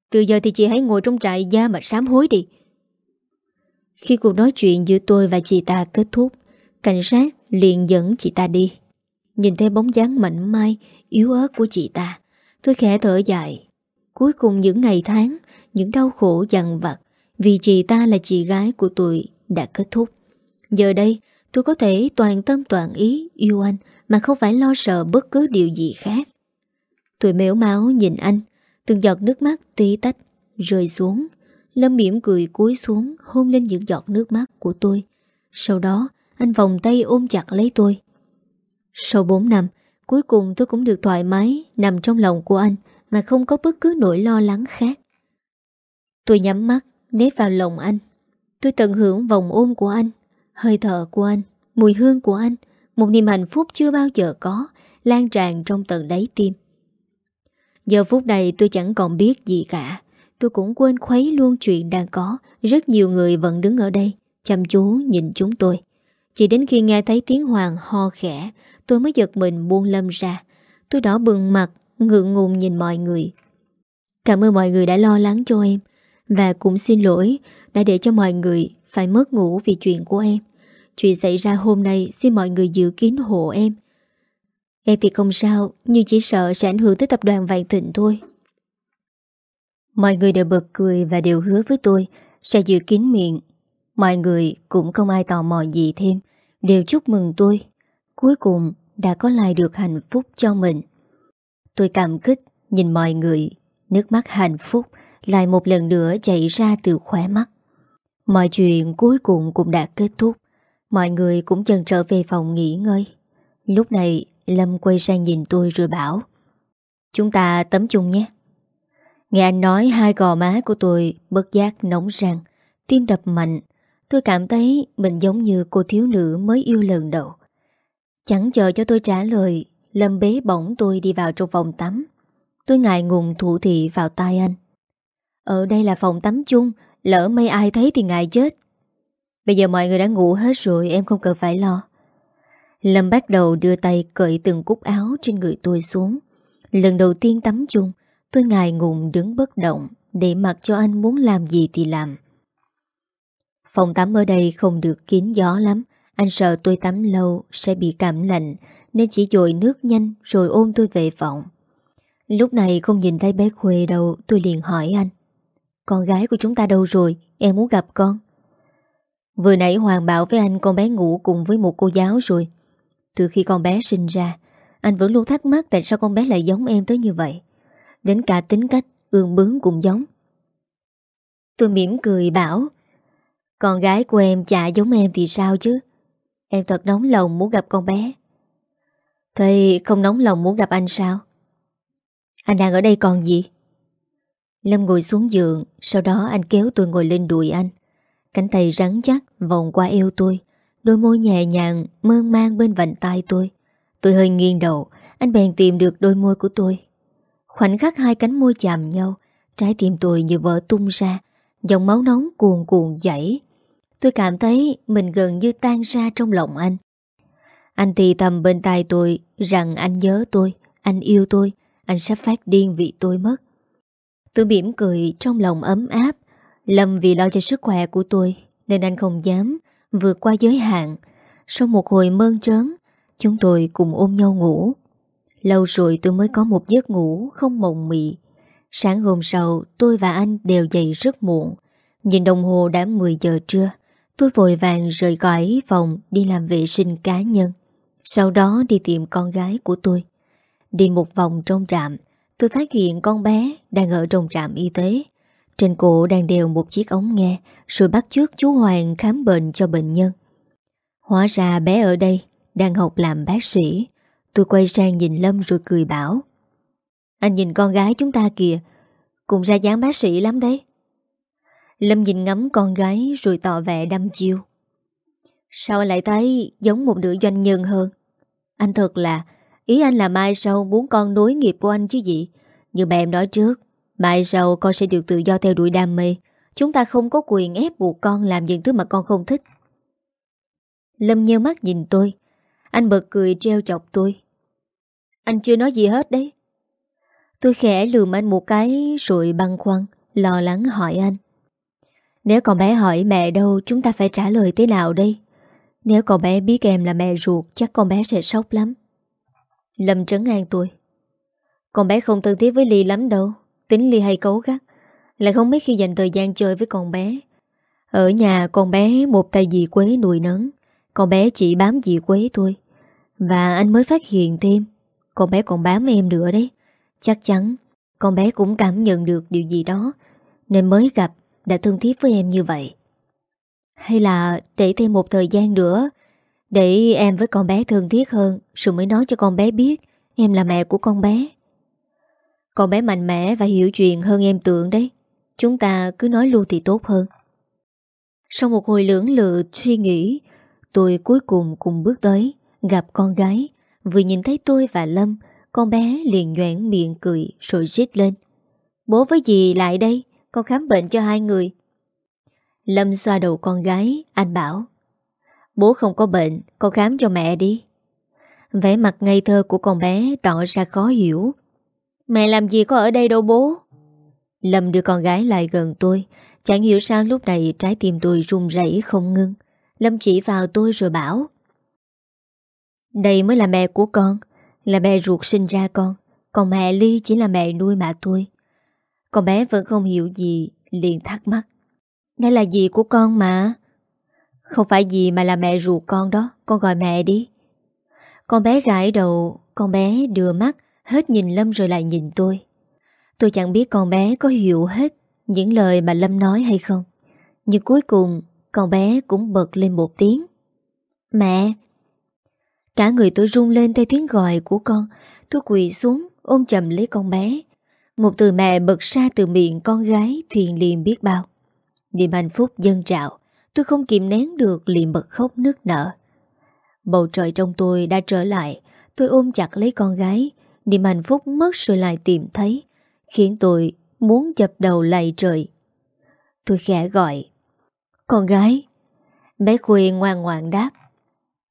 Từ giờ thì chị hãy ngồi trong trại da mà sám hối đi. Khi cuộc nói chuyện giữa tôi và chị ta kết thúc, Cảnh sát liền dẫn chị ta đi. Nhìn thấy bóng dáng mảnh mai, Yếu ớt của chị ta, Tôi khẽ thở dài. Cuối cùng những ngày tháng, Những đau khổ dằn vặt Vì chị ta là chị gái của tôi đã kết thúc. Giờ đây, tôi có thể toàn tâm toàn ý yêu anh Mà không phải lo sợ bất cứ điều gì khác. Tôi mếu máu nhìn anh, Từng giọt nước mắt tí tách Rơi xuống. Lâm mỉm cười cúi xuống, hôn lên những giọt nước mắt của tôi. Sau đó, anh vòng tay ôm chặt lấy tôi. Sau 4 năm, Cuối cùng tôi cũng được thoải mái Nằm trong lòng của anh Mà không có bất cứ nỗi lo lắng khác. Tôi nhắm mắt, Nếp vào lòng anh. Tôi tận hưởng vòng ôm của anh, Hơi thở của anh, Mùi hương của anh, Một niềm hạnh phúc chưa bao giờ có, Lan tràn trong tận đáy tim. Giờ phút này tôi chẳng còn biết gì cả. Tôi cũng quên khuấy luôn chuyện đang có. Rất nhiều người vẫn đứng ở đây, Chăm chú nhìn chúng tôi. Chỉ đến khi nghe thấy tiếng Hoàng ho khẽ, Tôi mới giật mình buông lâm ra. Tôi đỏ bừng mặt, Ngượng ngùng nhìn mọi người. Cảm ơn mọi người đã lo lắng cho em, Và cũng xin lỗi Đã để cho mọi người phải mất ngủ vì chuyện của em. Chuyện xảy ra hôm nay Xin mọi người giữ kín hộ em. Em thì không sao, Nhưng chỉ sợ sẽ ảnh hưởng tới tập đoàn Vạn Thịnh thôi. Mọi người đều bật cười Và đều hứa với tôi, Sẽ giữ kín miệng. Mọi người cũng không ai tò mò gì thêm, Đều chúc mừng tôi. Cuối cùng đã có lại được hạnh phúc cho mình. Tôi cảm kích, Nhìn mọi người. Nước mắt hạnh phúc Lại một lần nữa chảy ra từ khóe mắt. Mọi chuyện cuối cùng cũng đã kết thúc. Mọi người cũng dần trở về phòng nghỉ ngơi. Lúc này Lâm quay sang nhìn tôi rồi bảo, Chúng ta tấm chung nhé. Nghe anh nói hai gò má của tôi bất giác nóng răng Tim đập mạnh. Tôi cảm thấy mình giống như cô thiếu nữ mới yêu lần đầu. Chẳng chờ cho tôi trả lời Lâm bế bỏng tôi đi vào trong phòng tắm. Tôi ngại ngùng thủ thị vào tai anh. Ở đây là phòng tắm chung Lỡ mấy ai thấy thì ngại chết. Bây giờ mọi người đã ngủ hết rồi Em không cần phải lo. Lâm bắt đầu đưa tay cởi từng cúc áo trên người tôi xuống. Lần đầu tiên tắm chung, tôi ngài ngùng đứng bất động để mặc cho anh muốn làm gì thì làm. Phòng tắm ở đây không được kín gió lắm, anh sợ tôi tắm lâu sẽ bị cảm lạnh nên chỉ dội nước nhanh rồi ôm tôi về phòng. Lúc này không nhìn thấy bé Khuê đâu tôi liền hỏi anh. Con gái của chúng ta đâu rồi? Em muốn gặp con. Vừa nãy Hoàng bảo với anh con bé ngủ cùng với một cô giáo rồi. Từ khi con bé sinh ra Anh vẫn luôn thắc mắc tại sao con bé lại giống em tới như vậy Đến cả tính cách, Ương bướng cũng giống. Tôi mỉm cười bảo, Con gái của em chả giống em thì sao chứ? Em thật nóng lòng muốn gặp con bé. Thầy không nóng lòng muốn gặp anh sao? Anh đang ở đây còn gì? Lâm ngồi xuống giường, Sau đó anh kéo tôi ngồi lên đùi anh. Cánh tay rắn chắc vòng qua eo tôi, Đôi môi nhẹ nhàng, mơn mang bên vành tay tôi. Tôi hơi nghiêng đầu, Anh bèn tìm được đôi môi của tôi. Khoảnh khắc hai cánh môi chạm nhau Trái tim tôi như vỡ tung ra Dòng máu nóng cuồn cuồn dậy Tôi cảm thấy mình gần như tan ra trong lòng anh Anh thì thầm bên tai tôi rằng anh nhớ tôi, anh yêu tôi, anh sắp phát điên vì tôi mất. Tôi mỉm cười trong lòng ấm áp, Lâm vì lo cho sức khỏe của tôi nên anh không dám vượt qua giới hạn. Sau một hồi mơn trớn, chúng tôi cùng ôm nhau ngủ. Lâu rồi tôi mới có một giấc ngủ không mộng mị. Sáng hôm sau, tôi và anh đều dậy rất muộn. Nhìn đồng hồ đã 10 giờ trưa. Tôi vội vàng rời khỏi phòng đi làm vệ sinh cá nhân. Sau đó đi tìm con gái của tôi. Đi một vòng trong trạm, tôi phát hiện con bé đang ở trong trạm y tế. Trên cổ đang đeo một chiếc ống nghe rồi bắt trước chú Hoàng khám bệnh cho bệnh nhân. Hóa ra bé ở đây đang học làm bác sĩ. Tôi quay sang nhìn Lâm rồi cười bảo. Anh nhìn con gái chúng ta kìa, cùng ra dáng bác sĩ lắm đấy. Lâm nhìn ngắm con gái rồi tỏ vẻ đăm chiêu. Sao lại thấy giống một nữ doanh nhân hơn? Anh thật là, ý anh là mai sau muốn con nối nghiệp của anh chứ gì. Như mẹ em nói trước, mai sau con sẽ được tự do theo đuổi đam mê. Chúng ta không có quyền ép buộc con làm những thứ mà con không thích. Lâm nhớ mắt nhìn tôi. Anh bật cười treo chọc tôi. Anh chưa nói gì hết đấy. Tôi khẽ lườm anh một cái rồi băng khoăn, lo lắng hỏi anh. Nếu con bé hỏi mẹ đâu chúng ta phải trả lời thế nào đây? Nếu con bé biết em là mẹ ruột chắc con bé sẽ sốc lắm. Lâm trấn an tôi. Con bé không thân thiết với Ly lắm đâu. Tính Ly hay cấu gắt. Lại không biết khi dành thời gian chơi với con bé. Ở nhà con bé một tay dì quế nuôi nấng. Con bé chỉ bám dì quế thôi. Và anh mới phát hiện thêm. Con bé còn bám em nữa đấy. Chắc chắn con bé cũng cảm nhận được điều gì đó. Nên mới gặp, đã thương thiết với em như vậy. Hay là để thêm một thời gian nữa, Để em với con bé thương thiết hơn, Rồi mới nói cho con bé biết Em là mẹ của con bé Con bé mạnh mẽ và hiểu chuyện hơn em tưởng đấy Chúng ta cứ nói luôn thì tốt hơn Sau một hồi lưỡng lự suy nghĩ, Tôi cuối cùng cùng bước tới Gặp con gái Vừa nhìn thấy tôi và Lâm, Con bé liền nhoảng miệng cười Rồi rít lên. Bố với dì lại đây, Con khám bệnh cho hai người. Lâm xoa đầu con gái, Anh bảo, Bố không có bệnh, Con khám cho mẹ đi. Vẻ mặt ngây thơ của con bé tỏ ra khó hiểu. Mẹ làm gì có ở đây đâu bố. Lâm đưa con gái lại gần tôi, Chẳng hiểu sao lúc này trái tim tôi run rẩy không ngưng Lâm chỉ vào tôi rồi bảo đây mới là mẹ của con. Là mẹ ruột sinh ra con. Còn mẹ Ly chỉ là mẹ nuôi mà tôi Con bé vẫn không hiểu gì, Liền thắc mắc. Đây là gì của con mà? Không phải gì mà là mẹ ruột con đó. Con gọi mẹ đi. Con bé gãi đầu. Con bé đưa mắt, Hết nhìn Lâm rồi lại nhìn tôi. Tôi chẳng biết con bé có hiểu hết Những lời mà Lâm nói hay không. Nhưng cuối cùng, Con bé cũng bật lên một tiếng. Mẹ Cả người tôi rung lên theo tiếng gọi của con. Tôi quỳ xuống, ôm chầm lấy con bé. Một từ mẹ bật ra từ miệng con gái Thiền liền biết bao. Niềm hạnh phúc dân trào. Tôi không kìm nén được liền bật khóc nước nở. Bầu trời trong tôi đã trở lại. Tôi ôm chặt lấy con gái. Niềm hạnh phúc mất rồi lại tìm thấy. Khiến tôi muốn chập đầu lạy trời. Tôi khẽ gọi. Con gái. Bé Khuê ngoan ngoan đáp.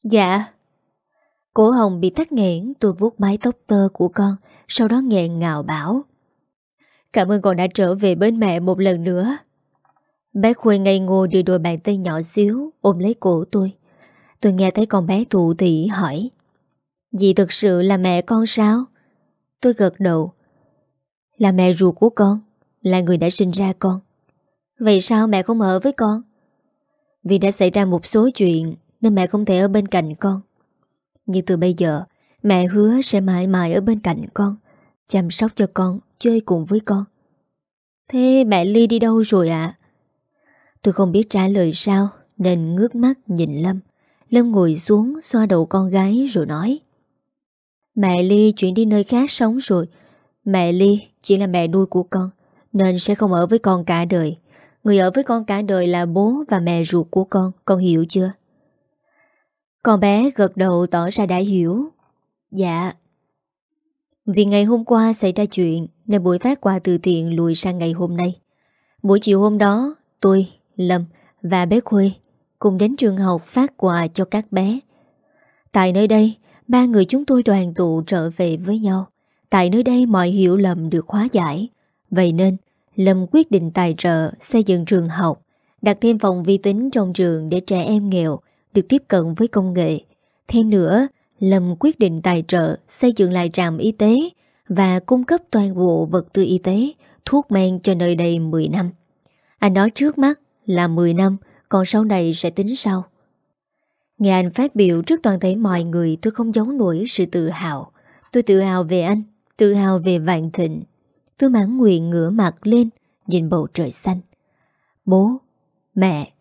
Dạ. Cổ hồng bị tắt nghẽn, Tôi vuốt mái tóc tơ của con, Sau đó nghẹn ngào bảo Cảm ơn con đã trở về bên mẹ một lần nữa Bé Khuê ngây ngô đưa đôi bàn tay nhỏ xíu, ôm lấy cổ tôi. Tôi nghe thấy con bé thụ thị hỏi, Dì thực sự là mẹ con sao? Tôi gật đầu, Là mẹ ruột của con, Là người đã sinh ra con Vậy sao mẹ không ở với con? Vì đã xảy ra một số chuyện, Nên mẹ không thể ở bên cạnh con nhưng từ bây giờ, Mẹ hứa sẽ mãi mãi ở bên cạnh con, Chăm sóc cho con, Chơi cùng với con Thế mẹ Ly đi đâu rồi ạ? À? Tôi không biết trả lời sao, Nên ngước mắt nhìn Lâm Lâm ngồi xuống xoa đầu con gái rồi nói Mẹ Ly chuyển đi nơi khác sống rồi Mẹ Ly chỉ là mẹ nuôi của con, Nên sẽ không ở với con cả đời Người ở với con cả đời là bố và mẹ ruột của con Con hiểu chưa? Con bé gật đầu tỏ ra đã hiểu Dạ Vì ngày hôm qua xảy ra chuyện Nên buổi phát quà từ thiện lùi sang ngày hôm nay Buổi chiều hôm đó Tôi, Lâm và bé Khuê cùng đến trường học phát quà cho các bé. Tại nơi đây, ba người chúng tôi đoàn tụ trở về với nhau. Tại nơi đây mọi hiểu lầm được hóa giải. Vậy nên, Lâm quyết định tài trợ xây dựng trường học, đặt thêm phòng vi tính trong trường để trẻ em nghèo được tiếp cận với công nghệ. Thêm nữa, Lâm quyết định tài trợ xây dựng lại trạm y tế và cung cấp toàn bộ vật tư y tế, thuốc men cho nơi đây 10 năm. Anh nói trước mắt là 10 năm, còn sau này sẽ tính sau. Nghe anh phát biểu trước toàn thể mọi người tôi không giấu nổi sự tự hào. Tôi tự hào về anh, tự hào về vạn thịnh. Tôi mãn nguyện ngửa mặt lên, nhìn bầu trời xanh. Bố, mẹ.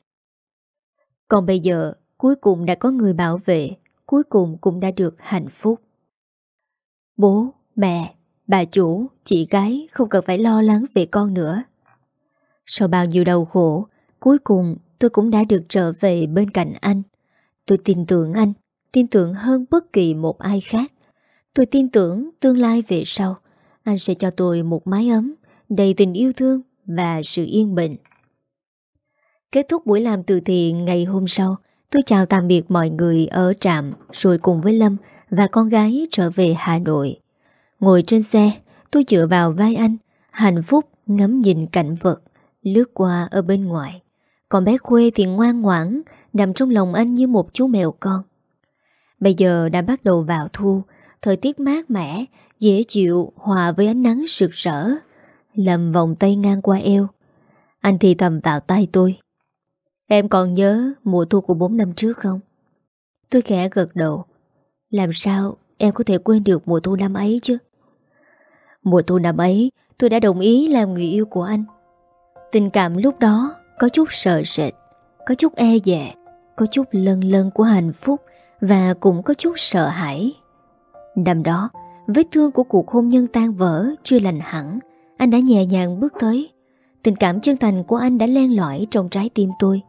Còn bây giờ, cuối cùng đã có người bảo vệ, cuối cùng cũng đã được hạnh phúc. Bố, mẹ, bà chủ, chị gái không cần phải lo lắng về con nữa. Sau bao nhiêu đau khổ, cuối cùng tôi cũng đã được trở về bên cạnh anh. Tôi tin tưởng anh, tin tưởng hơn bất kỳ một ai khác. Tôi tin tưởng tương lai về sau, anh sẽ cho tôi một mái ấm, đầy tình yêu thương và sự yên bình. Kết thúc buổi làm từ thiện ngày hôm sau, tôi chào tạm biệt mọi người ở trạm rồi cùng với Lâm và con gái trở về Hà Nội. Ngồi trên xe, tôi dựa vào vai anh, hạnh phúc ngắm nhìn cảnh vật, lướt qua ở bên ngoài. Còn bé Khuê thì ngoan ngoãn, nằm trong lòng anh như một chú mèo con. Bây giờ đã bắt đầu vào thu, thời tiết mát mẻ, dễ chịu hòa với ánh nắng rực rỡ. Lầm vòng tay ngang qua eo. Anh thì thầm vào tay tôi. Em còn nhớ mùa thu của 4 năm trước không? Tôi khẽ gật đầu. Làm sao em có thể quên được mùa thu năm ấy chứ? Mùa thu năm ấy, tôi đã đồng ý làm người yêu của anh. Tình cảm lúc đó có chút sợ sệt, có chút e dè, có chút lân lân của hạnh phúc và cũng có chút sợ hãi. Năm đó, vết thương của cuộc hôn nhân tan vỡ chưa lành hẳn, anh đã nhẹ nhàng bước tới. Tình cảm chân thành của anh đã len lỏi trong trái tim tôi.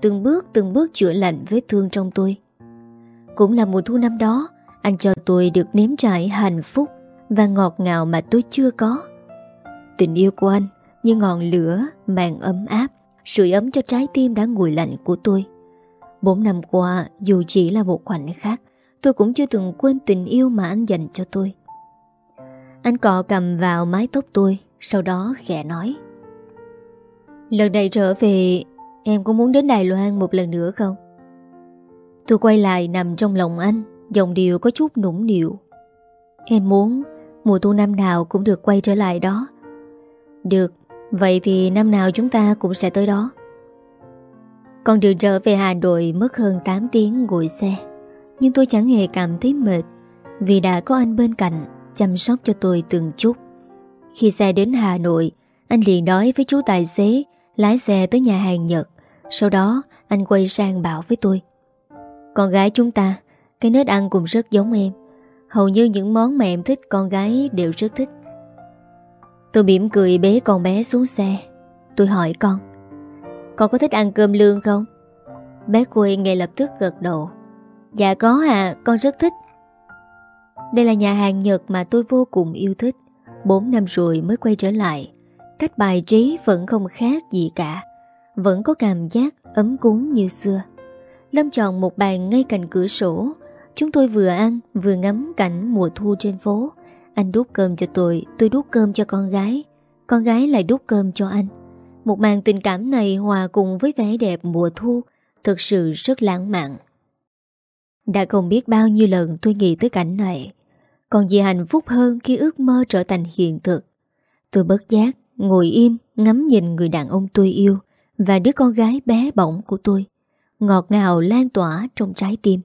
Từng bước từng bước chữa lành vết thương trong tôi. Cũng là mùa thu năm đó, anh cho tôi được nếm trải hạnh phúc và ngọt ngào mà tôi chưa có. Tình yêu của anh như ngọn lửa mang ấm áp, sưởi ấm cho trái tim đã nguội lạnh của tôi. Bốn năm qua, dù chỉ là một khoảnh khắc, tôi cũng chưa từng quên tình yêu mà anh dành cho tôi. Anh cọ cầm vào mái tóc tôi, sau đó khẽ nói. Lần này trở về, em có muốn đến Đài Loan một lần nữa không? Tôi quay lại nằm trong lòng anh, giọng điệu có chút nũng nịu. Em muốn mùa thu năm nào cũng được quay trở lại đó. Được, vậy thì năm nào chúng ta cũng sẽ tới đó. Con đường trở về Hà Nội mất hơn 8 tiếng ngồi xe Nhưng tôi chẳng hề cảm thấy mệt Vì đã có anh bên cạnh Chăm sóc cho tôi từng chút Khi xe đến Hà Nội Anh liền nói với chú tài xế Lái xe tới nhà hàng Nhật sau đó anh quay sang bảo với tôi Con gái chúng ta Cái nết ăn cũng rất giống em. Hầu như những món mà em thích Con gái đều rất thích. Tôi mỉm cười bế con bé xuống xe. Tôi hỏi con con có thích ăn cơm lương không? Bé Khuê ngay lập tức gật đầu Dạ có à, con rất thích. Đây là nhà hàng Nhật mà tôi vô cùng yêu thích. 4 năm rồi mới quay trở lại. Cách bài trí vẫn không khác gì cả. Vẫn có cảm giác ấm cúng như xưa. Lâm chọn một bàn ngay cạnh cửa sổ. Chúng tôi vừa ăn, vừa ngắm cảnh mùa thu trên phố. Anh đút cơm cho tôi Tôi đút cơm cho con gái. Con gái lại đút cơm cho anh. Một màn tình cảm này hòa cùng với vẻ đẹp mùa thu, Thực sự rất lãng mạn. Đã không biết bao nhiêu lần tôi nghĩ tới cảnh này, Còn gì hạnh phúc hơn khi ước mơ trở thành hiện thực. Tôi bất giác ngồi im, ngắm nhìn người đàn ông tôi yêu. Và đứa con gái bé bỏng của tôi Ngọt ngào lan tỏa trong trái tim.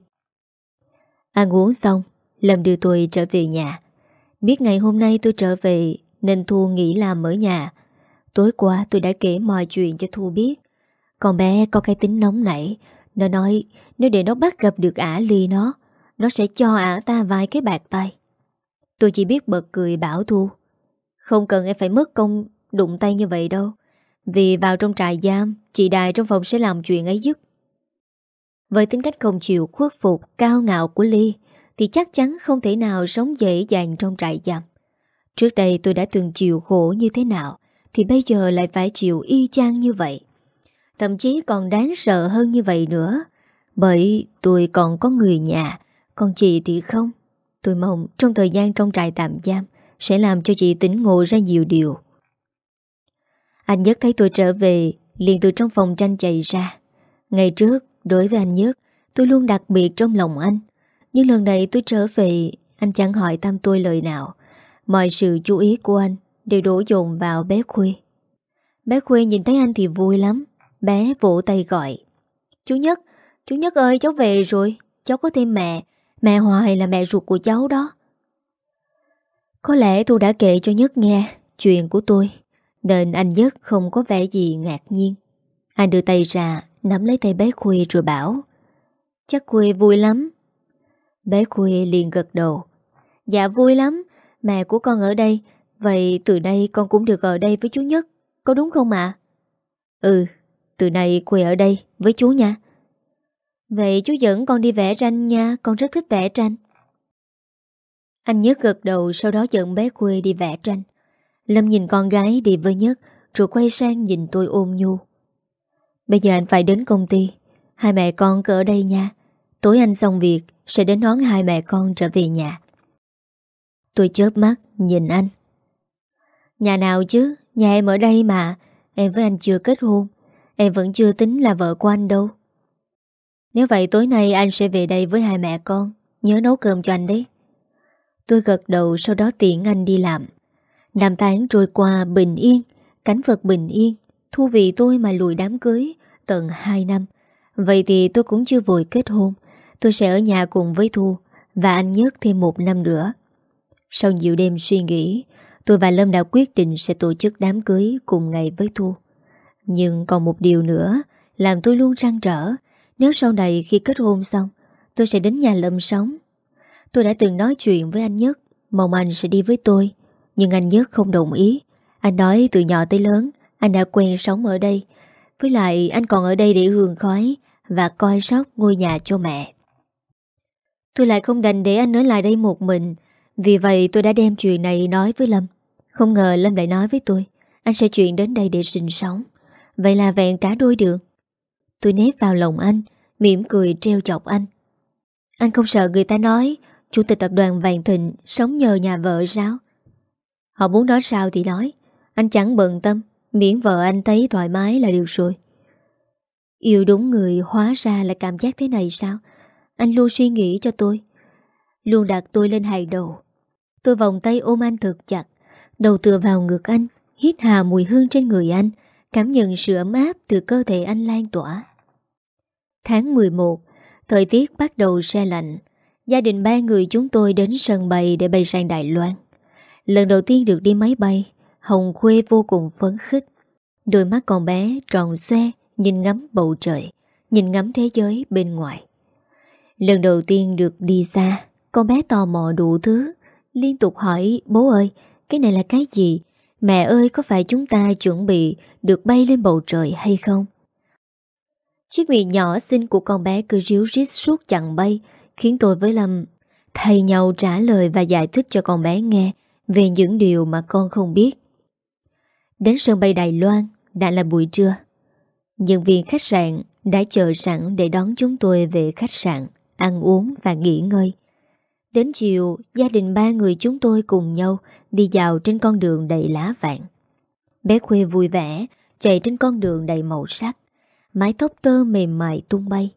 Ăn uống xong, Lâm đưa tôi trở về nhà. Biết ngày hôm nay tôi trở về, Nên Thu nghỉ làm ở nhà. Tối qua tôi đã kể mọi chuyện cho Thu biết. Con bé có cái tính nóng nảy. Nó nói, nếu để nó bắt gặp được ả ly nó Nó sẽ cho ả ta vài cái bạc tay. Tôi chỉ biết bật cười bảo Thu, Không cần em phải mất công đụng tay như vậy đâu. Vì vào trong trại giam Chị Đài trong phòng sẽ làm chuyện ấy giúp Với tính cách không chịu khuất phục Cao ngạo của Ly Thì chắc chắn không thể nào sống dễ dàng trong trại giam Trước đây tôi đã từng chịu khổ như thế nào thì bây giờ lại phải chịu y chang như vậy. Thậm chí còn đáng sợ hơn như vậy nữa. Bởi tôi còn có người nhà, Còn chị thì không Tôi mong trong thời gian trong trại tạm giam Sẽ làm cho chị tỉnh ngộ ra nhiều điều anh Nhất thấy tôi trở về liền từ trong phòng tranh chạy ra. Ngày trước Đối với anh Nhất Tôi luôn đặc biệt trong lòng anh. Nhưng lần này tôi trở về Anh chẳng hỏi thăm tôi lời nào. Mọi sự chú ý của anh Đều đổ dồn vào bé Khuê. Bé Khuê nhìn thấy anh thì vui lắm. Bé vỗ tay gọi. Chú Nhất, chú Nhất ơi cháu về rồi. Cháu có thêm mẹ. Mẹ Hoài là mẹ ruột của cháu đó. Có lẽ tôi đã kể cho Nhất nghe Chuyện của tôi. Nên anh Nhất không có vẻ gì ngạc nhiên. Anh đưa tay ra, Nắm lấy tay bé Khuê rồi bảo, Chắc Khuê vui lắm. Bé Khuê liền gật đầu Dạ vui lắm, Mẹ của con ở đây, Vậy từ đây con cũng được ở đây với chú Nhất, Có đúng không ạ? Ừ Từ nay Khuê ở đây với chú nha. Vậy chú dẫn con đi vẽ tranh nha, Con rất thích vẽ tranh. Anh Nhất gật đầu, Sau đó dẫn bé Khuê đi vẽ tranh. Lâm nhìn con gái đi với Nhất, Rồi quay sang nhìn tôi ôm nhu. Bây giờ anh phải đến công ty. Hai mẹ con cứ ở đây nha. Tối anh xong việc, Sẽ đến đón hai mẹ con trở về nhà. Tôi chớp mắt, nhìn anh. Nhà nào chứ? Nhà em ở đây mà. Em với anh chưa kết hôn. Em vẫn chưa tính là vợ của anh đâu. Nếu vậy tối nay anh sẽ về đây với hai mẹ con. Nhớ nấu cơm cho anh đấy. Tôi gật đầu, sau đó tiện anh đi làm. Năm tháng trôi qua bình yên Cảnh vật bình yên, Thu vì tôi mà lùi đám cưới Tận 2 năm. Vậy thì tôi cũng chưa vội kết hôn, Tôi sẽ ở nhà cùng với Thu Và anh Nhất thêm một năm nữa. Sau nhiều đêm suy nghĩ, Tôi và Lâm đã quyết định sẽ tổ chức đám cưới Cùng ngày với Thu. Nhưng còn một điều nữa Làm tôi luôn trăn trở Nếu sau này khi kết hôn xong, Tôi sẽ đến nhà Lâm sống. Tôi đã từng nói chuyện với anh Nhất Mong anh sẽ đi với tôi. Nhưng anh Nhất không đồng ý. Anh nói từ nhỏ tới lớn, Anh đã quen sống ở đây. Với lại, anh còn ở đây để hương khói Và coi sóc ngôi nhà cho mẹ. Tôi lại không đành để anh ở lại đây một mình. Vì vậy, tôi đã đem chuyện này nói với Lâm. Không ngờ Lâm lại nói với tôi, Anh sẽ chuyển đến đây để sinh sống. Vậy là vẹn cả đôi đường. Tôi nếp vào lòng anh, mỉm cười treo chọc anh. Anh không sợ người ta nói, Chủ tịch tập đoàn Vàng Thịnh Sống nhờ nhà vợ sao? Họ muốn nói sao thì nói. Anh chẳng bận tâm, Miễn vợ anh thấy thoải mái là điều rồi. Yêu đúng người hóa ra là cảm giác thế này sao? Anh luôn suy nghĩ cho tôi. Luôn đặt tôi lên hàng đầu. Tôi vòng tay ôm anh thật chặt. Đầu tựa vào ngực anh, Hít hà mùi hương trên người anh, Cảm nhận sự ấm áp từ cơ thể anh lan tỏa. Tháng 11 Thời tiết bắt đầu xe lạnh. Gia đình ba người chúng tôi đến sân bay để bay sang Đài Loan. Lần đầu tiên được đi máy bay, Hồng Khuê vô cùng phấn khích. Đôi mắt con bé tròn xoe, Nhìn ngắm bầu trời, Nhìn ngắm thế giới bên ngoài. Lần đầu tiên được đi xa, Con bé tò mò đủ thứ, Liên tục hỏi, bố ơi, Cái này là cái gì? Mẹ ơi, có phải chúng ta chuẩn bị Được bay lên bầu trời hay không? Chiếc miệng nhỏ xinh của con bé cứ ríu rít suốt chặng bay, Khiến tôi với Lâm Thầy nhau trả lời và giải thích cho con bé nghe. Về những điều mà con không biết. Đến sân bay Đài Loan, Đã là buổi trưa. Nhân viên khách sạn đã chờ sẵn Để đón chúng tôi về khách sạn, Ăn uống và nghỉ ngơi. Đến chiều, Gia đình ba người chúng tôi cùng nhau Đi dạo trên con đường đầy lá vàng. Bé Khuê vui vẻ, Chạy trên con đường đầy màu sắc, Mái tóc tơ mềm mại tung bay.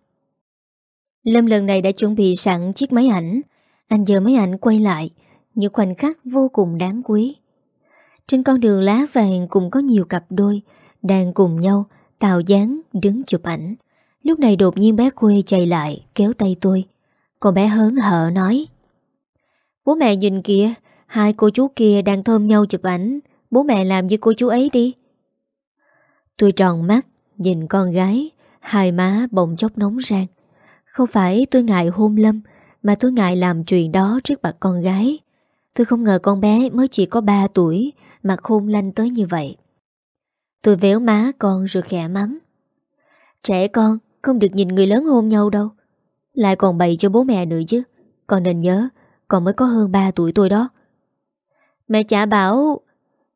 Lâm lần này đã chuẩn bị sẵn chiếc máy ảnh. Anh giờ máy ảnh quay lại những khoảnh khắc vô cùng đáng quý. Trên con đường lá vàng cũng có nhiều cặp đôi Đang cùng nhau Tạo dáng đứng chụp ảnh. Lúc này đột nhiên bé Khuê chạy lại Kéo tay tôi. Còn bé hớn hở nói, Bố mẹ nhìn kìa, Hai cô chú kia đang thơm nhau chụp ảnh. Bố mẹ làm như cô chú ấy đi. Tôi tròn mắt, Nhìn con gái, Hai má bỗng chốc nóng rang. Không phải tôi ngại hôn lâm, Mà tôi ngại làm chuyện đó trước mặt con gái. Tôi không ngờ con bé mới chỉ có 3 tuổi Mà khôn lanh tới như vậy. Tôi véo má con rồi khẽ mắng. Trẻ con, Không được nhìn người lớn hôn nhau đâu. Lại còn bày cho bố mẹ nữa chứ. Con nên nhớ, Con mới có hơn 3 tuổi tôi đó. Mẹ chả bảo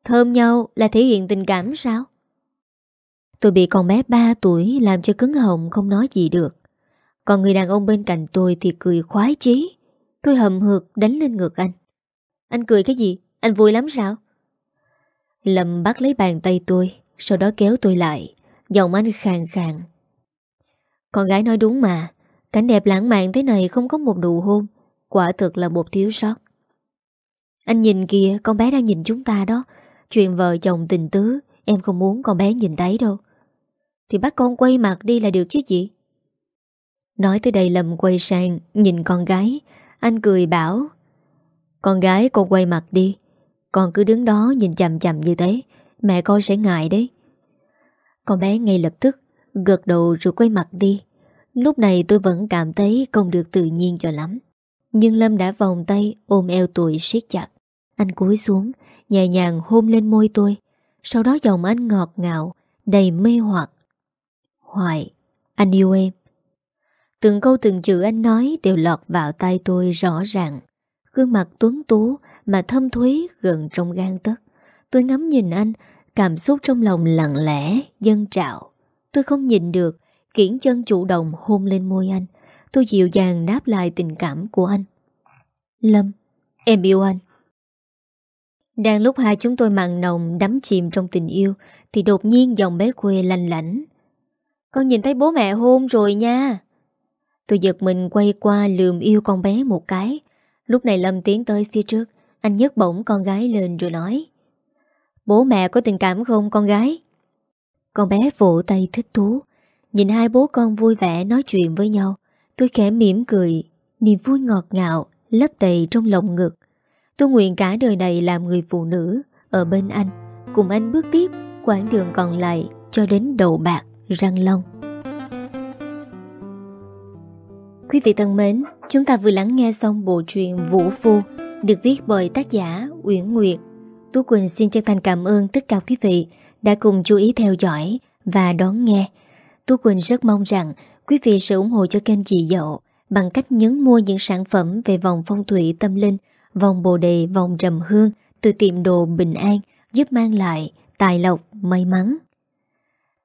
Thơm nhau là thể hiện tình cảm sao? Tôi bị con bé 3 tuổi Làm cho cứng họng, không nói gì được. Còn người đàn ông bên cạnh tôi thì cười khoái chí. Tôi hầm hược đánh lên ngực anh. Anh cười cái gì? Anh vui lắm sao? Lâm bắt lấy bàn tay tôi, Sau đó kéo tôi lại. Giọng anh khàn khàn. Con gái nói đúng mà. Cảnh đẹp lãng mạn thế này không có một nụ hôn. Quả thực là một thiếu sót. Anh nhìn kìa, Con bé đang nhìn chúng ta đó. Chuyện vợ chồng tình tứ, Em không muốn con bé nhìn thấy đâu. Thì bắt con quay mặt đi là được chứ gì? Nói tới đây Lâm quay sang, Nhìn con gái. Anh cười bảo con gái, con quay mặt đi. Con cứ đứng đó nhìn chầm chầm như thế. Mẹ con sẽ ngại đấy. Con bé ngay lập tức Gật đầu rồi quay mặt đi. Lúc này tôi vẫn cảm thấy không được tự nhiên cho lắm. Nhưng Lâm đã vòng tay ôm eo tôi siết chặt. Anh cúi xuống, Nhẹ nhàng hôn lên môi tôi. Sau đó giọng anh ngọt ngào, Đầy mê hoặc. Hoài, Anh yêu em. Từng câu từng chữ anh nói Đều lọt vào tay tôi rõ ràng. Gương mặt tuấn tú Mà thâm thúy gần trong gan tấc. Tôi ngắm nhìn anh, Cảm xúc trong lòng lặng lẽ, Dân trạo Tôi không nhìn được, Kiển chân chủ động hôn lên môi anh. Tôi dịu dàng đáp lại tình cảm của anh. Lâm, Em yêu anh. Đang lúc hai chúng tôi mặn nồng Đắm chìm trong tình yêu, Thì đột nhiên dòng bé quê lành lãnh Con nhìn thấy bố mẹ hôn rồi nha. Tôi giật mình quay qua lườm yêu con bé một cái. Lúc này Lâm tiến tới phía trước, Anh nhấc bổng con gái lên rồi nói, Bố mẹ có tình cảm không, con gái? Con bé vỗ tay thích thú, Nhìn hai bố con vui vẻ nói chuyện với nhau. Tôi khẽ mỉm cười, Niềm vui ngọt ngào, Lấp đầy trong lòng ngực. Tôi nguyện cả đời này làm người phụ nữ Ở bên anh. Cùng anh bước tiếp, quãng đường còn lại Cho đến đầu bạc răng long. Quý vị thân mến Chúng ta vừa lắng nghe xong bộ truyện Vũ Phu Được viết bởi tác giả Uyển Nguyệt Tú Quỳnh xin chân thành cảm ơn tất cả quý vị Đã cùng chú ý theo dõi Và đón nghe Tú Quỳnh rất mong rằng quý vị sẽ ủng hộ cho kênh chị Dậu bằng cách nhấn mua những sản phẩm về vòng phong thủy tâm linh, vòng bồ đề, vòng trầm hương từ tiệm đồ Bình An giúp mang lại tài lộc, may mắn.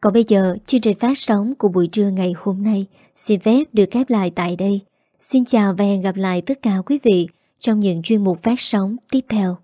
Còn bây giờ, chương trình phát sóng của buổi trưa ngày hôm nay xin phép được khép lại tại đây. Xin chào và hẹn gặp lại tất cả quý vị trong những chuyên mục phát sóng tiếp theo.